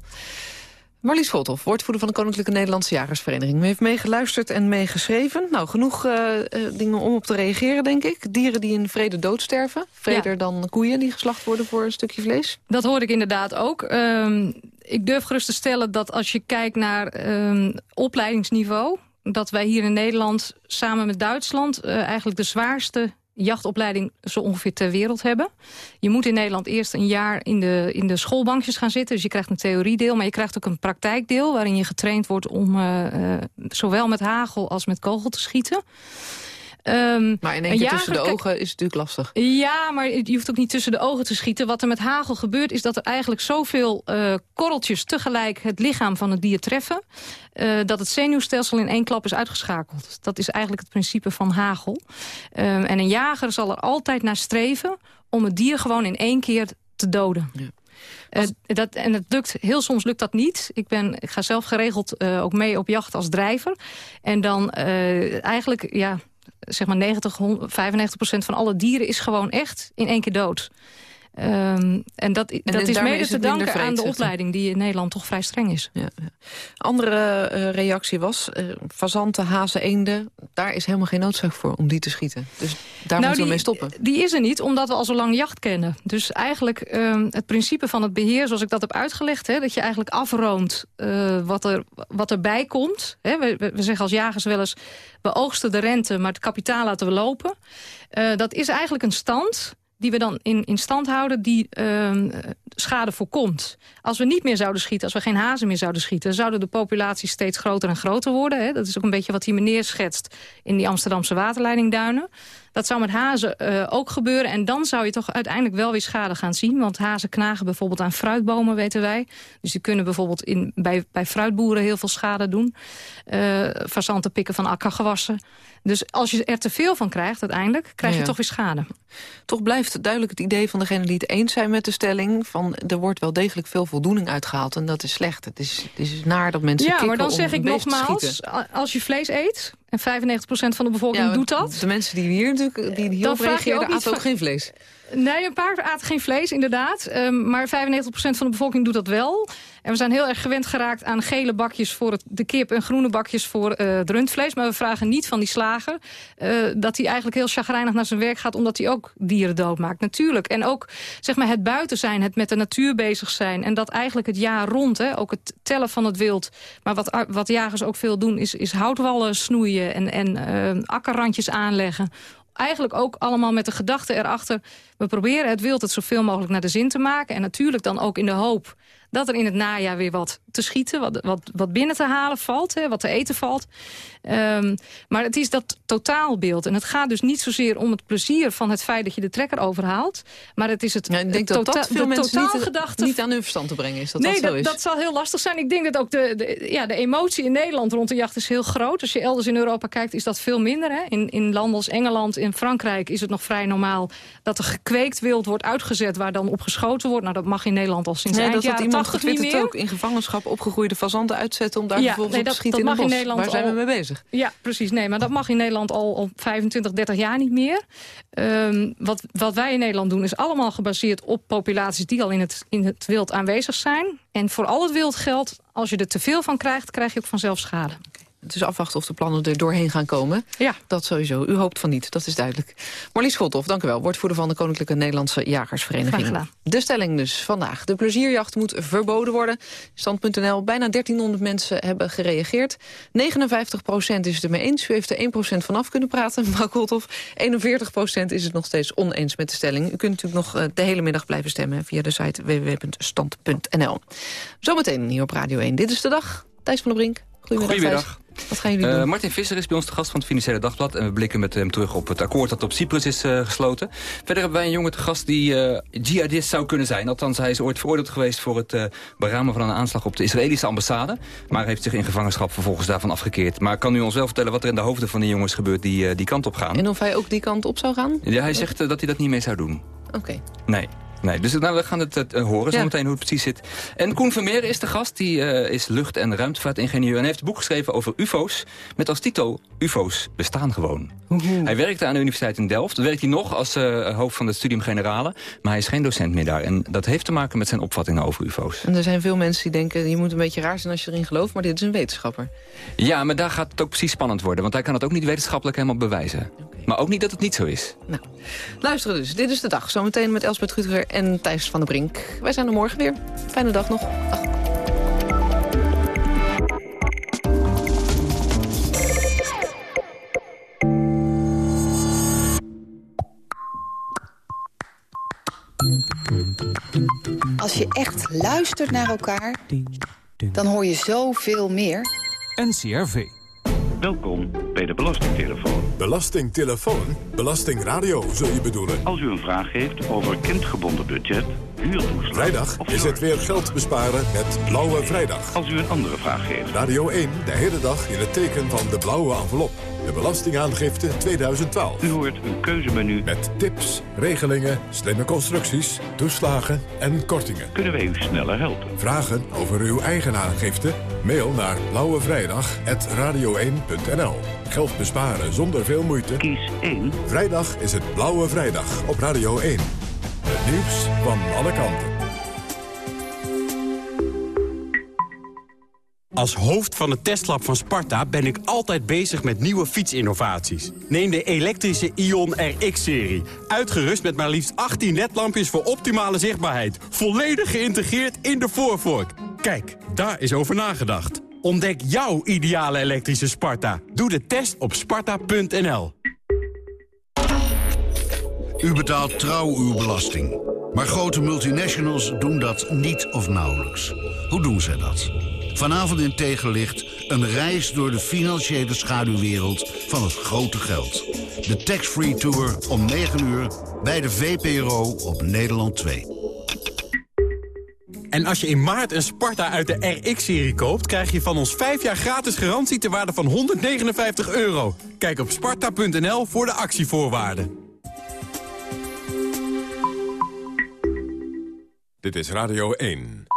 Marlies Schoolhoff, woordvoerder van de Koninklijke Nederlandse Jagersvereniging. U heeft meegeluisterd en meegeschreven. Nou, genoeg eh, eh, dingen om op te reageren, denk ik. Dieren die in vrede doodsterven. Vreder dan koeien die geslacht worden voor een stukje vlees. Dat hoor ik inderdaad ook. Ehm, ik durf gerust te stellen dat als je kijkt naar ehm, opleidingsniveau... dat wij hier in Nederland samen met Duitsland... eh, eigenlijk de zwaarste jachtopleiding zo ongeveer ter wereld hebben. Je moet in Nederland eerst een jaar in de, in de schoolbankjes gaan zitten. Dus je krijgt een theoriedeel, maar je krijgt ook een praktijkdeel... waarin je getraind wordt om uh, zowel met hagel als met kogel te schieten. Um, maar in één keer tussen de ogen is het natuurlijk lastig. Ja, maar je hoeft ook niet tussen de ogen te schieten. Wat er met hagel gebeurt is dat er eigenlijk zoveel uh, korreltjes tegelijk het lichaam van het dier treffen. Uh, dat het zenuwstelsel in één klap is uitgeschakeld. Dat is eigenlijk het principe van hagel. Um, en een jager zal er altijd naar streven om het dier gewoon in één keer te doden. Ja. Uh, dat, en het lukt, heel soms lukt dat niet. Ik, ben, ik ga zelf geregeld uh, ook mee op jacht als drijver. En dan uh, eigenlijk, ja, zeg maar 90, 95 procent van alle dieren is gewoon echt in één keer dood. Um, en dat, en dat is mede te danken aan de opleiding die in Nederland toch vrij streng is. Ja, ja. Andere uh, reactie was, uh, fazanten, hazen, eenden... daar is helemaal geen noodzaak voor om die te schieten. Dus daar nou, moeten we mee stoppen. Die is er niet, omdat we al zo lang jacht kennen. Dus eigenlijk um, het principe van het beheer, zoals ik dat heb uitgelegd... Hè, dat je eigenlijk afroomt uh, wat, er, wat erbij komt. Hè. We, we, zeggen als jagers wel eens... we oogsten de rente, maar het kapitaal laten we lopen. dat is eigenlijk een stand die we dan in, in stand houden, die uh, schade voorkomt. Als we niet meer zouden schieten, als we geen hazen meer zouden schieten... zouden de populaties steeds groter en groter worden. Hè? Dat is ook een beetje wat die meneer schetst in die Amsterdamse waterleidingduinen. Dat zou met hazen uh, ook gebeuren. En dan zou je toch uiteindelijk wel weer schade gaan zien. Want hazen knagen bijvoorbeeld aan fruitbomen, weten wij. Dus die kunnen bijvoorbeeld in, bij, bij fruitboeren heel veel schade doen. Uh, fazanten pikken van akkergewassen. Dus als je er te veel van krijgt uiteindelijk, krijg je ja. toch weer schade. Toch blijft duidelijk het idee van degene die het eens zijn met de stelling... van er wordt wel degelijk veel voldoening uitgehaald en dat is slecht. Het is, het is naar dat mensen Ja, maar dan zeg ik nogmaals, als je vlees eet... en 95% van de bevolking ja, doet dat... De mensen die hier natuurlijk die hierop reageerden aten ook geen vlees. Nee, een paar aten geen vlees, inderdaad. Um, maar 95% van de bevolking doet dat wel. En we zijn heel erg gewend geraakt aan gele bakjes voor de kip... en groene bakjes voor uh, het rundvlees. Maar we vragen niet van die slager... Uh, dat hij eigenlijk heel chagrijnig naar zijn werk gaat... omdat hij ook dieren doodmaakt. Natuurlijk. En ook zeg maar, het buiten zijn, het met de natuur bezig zijn... en dat eigenlijk het jaar rond, hè, ook het tellen van het wild... maar wat, wat jagers ook veel doen, is, is houtwallen snoeien... en, en uh, akkerrandjes aanleggen eigenlijk ook allemaal met de gedachte erachter... we proberen het wild het zoveel mogelijk naar de zin te maken. En natuurlijk dan ook in de hoop dat er in het najaar weer wat te schieten, wat, wat, wat binnen te halen valt, hè, wat te eten valt. Um, maar het is dat totaalbeeld. En het gaat dus niet zozeer om het plezier van het feit dat je de trekker overhaalt. Maar het is het, ja, ik denk het dat dat veel mensen niet, niet, aan hun verstand te brengen is. Dat nee, dat, zo is. dat zal heel lastig zijn. Ik denk dat ook de, de, ja, de emotie in Nederland rond de jacht is heel groot. Als je elders in Europa kijkt is dat veel minder. Hè. In, in landen als Engeland, in Frankrijk is het nog vrij normaal... dat er gekweekt wild wordt uitgezet waar dan op geschoten wordt. Nou, dat mag in Nederland al sinds nee, eind dat jaren iemand 80 niet het meer. ook in gevangenschap opgegroeide fazanten uitzetten... om daar Ja, vervolgens nee, op te schieten dat in mag. Nederland Waar zijn we mee bezig? Ja, precies. Nee, maar dat mag in Nederland al, al 25, 30 jaar niet meer. Ehm, wat, wat wij in Nederland doen is allemaal gebaseerd op populaties... die al in het, in het wild aanwezig zijn. En voor al het wild geldt, als je er te veel van krijgt... krijg je ook vanzelf schade. Het is afwachten of de plannen er doorheen gaan komen. Ja. Dat sowieso. U hoopt van niet, dat is duidelijk. Marlies Schothoff, dank u wel. Woordvoerder van de Koninklijke Nederlandse Jagersvereniging. Graag gedaan. De stelling dus vandaag. De plezierjacht moet verboden worden. Stand.nl, bijna 1300 mensen hebben gereageerd. 59% is het ermee eens. U heeft er 1% vanaf kunnen praten, <laughs> mevrouw Kolthoff. 41% is het nog steeds oneens met de stelling. U kunt natuurlijk nog eh, de hele middag blijven stemmen... via de site www.stand.nl. Zometeen hier op Radio 1. Dit is de dag. Thijs van der Brink. Goedemiddag, Goedemiddag. Wat gaan jullie doen? Uh, Martin Visser is bij ons de gast van het Financiële Dagblad... en we blikken met hem terug op het akkoord dat op Cyprus is uh, gesloten. Verder hebben wij een jongen te gast die uh, jihadist zou kunnen zijn. Althans, hij is ooit veroordeeld geweest voor het beramen van een aanslag... op de Israëlische ambassade. Maar heeft zich in gevangenschap vervolgens daarvan afgekeerd. Maar kan u ons wel vertellen wat er in de hoofden van die jongens gebeurt... die die kant op gaan? En of hij ook die kant op zou gaan? Ja, hij zegt dat hij dat niet mee zou doen. Oké. Okay. Nee. Nee, dus nou, we gaan het uh, horen, Ja. zometeen hoe het precies zit. En Koen Vermeer is de gast, die uh, is lucht- en ruimtevaartingenieur... en heeft een boek geschreven over ufo's, met als titel UFO's bestaan gewoon. Hij werkte aan de Universiteit in Delft. Dat werkt hij nog als uh, hoofd van het Studium Generale, maar hij is geen docent meer daar. En dat heeft te maken met zijn opvattingen over ufo's. En er zijn veel mensen die denken... je moet een beetje raar zijn als je erin gelooft... maar dit is een wetenschapper. Ja, maar daar gaat het ook precies spannend worden... want hij kan het ook niet wetenschappelijk helemaal bewijzen. Maar ook niet dat het niet zo is. Nou, luisteren dus. Dit is de dag. Zometeen met Elsbeth Rutger en Thijs van der Brink. Wij zijn er morgen weer. Fijne dag nog. Als je echt luistert naar elkaar, dan hoor je zoveel meer. NCRV. Welkom bij de Belastingtelefoon. Belastingtelefoon? Belastingradio zul je bedoelen? Als u een vraag heeft over kindgebonden budget, huurtoeslag... Vrijdag is het weer geld besparen met Blauwe Vrijdag. Als u een andere vraag heeft. Radio 1, de hele dag in het teken van de blauwe envelop. De Belastingaangifte 2012. U hoort een keuzemenu. Met tips, regelingen, slimme constructies, toeslagen en kortingen. Kunnen wij u sneller helpen? Vragen over uw eigen aangifte? Mail naar blauwevrijdag.radio1.nl Geld besparen zonder veel moeite? Kies 1. Vrijdag is het Blauwe Vrijdag op Radio 1. Het nieuws van alle kanten. Als hoofd van het testlab van Sparta ben ik altijd bezig met nieuwe fietsinnovaties. Neem de elektrische Ion RX-serie. Uitgerust met maar liefst 18 ledlampjes voor optimale zichtbaarheid. Volledig geïntegreerd in de voorvork. Kijk, daar is over nagedacht. Ontdek jouw ideale elektrische Sparta. Doe de test op sparta.nl. U betaalt trouw uw belasting. Maar grote multinationals doen dat niet of nauwelijks. Hoe doen zij dat? Vanavond in Tegenlicht een reis door de financiële schaduwwereld van het grote geld. De Tax-Free Tour om 9 uur bij de VPRO op Nederland 2. En als je in maart een Sparta uit de RX-serie koopt... krijg je van ons 5 jaar gratis garantie ter waarde van 159 euro. Kijk op sparta.nl voor de actievoorwaarden. Dit is Radio 1.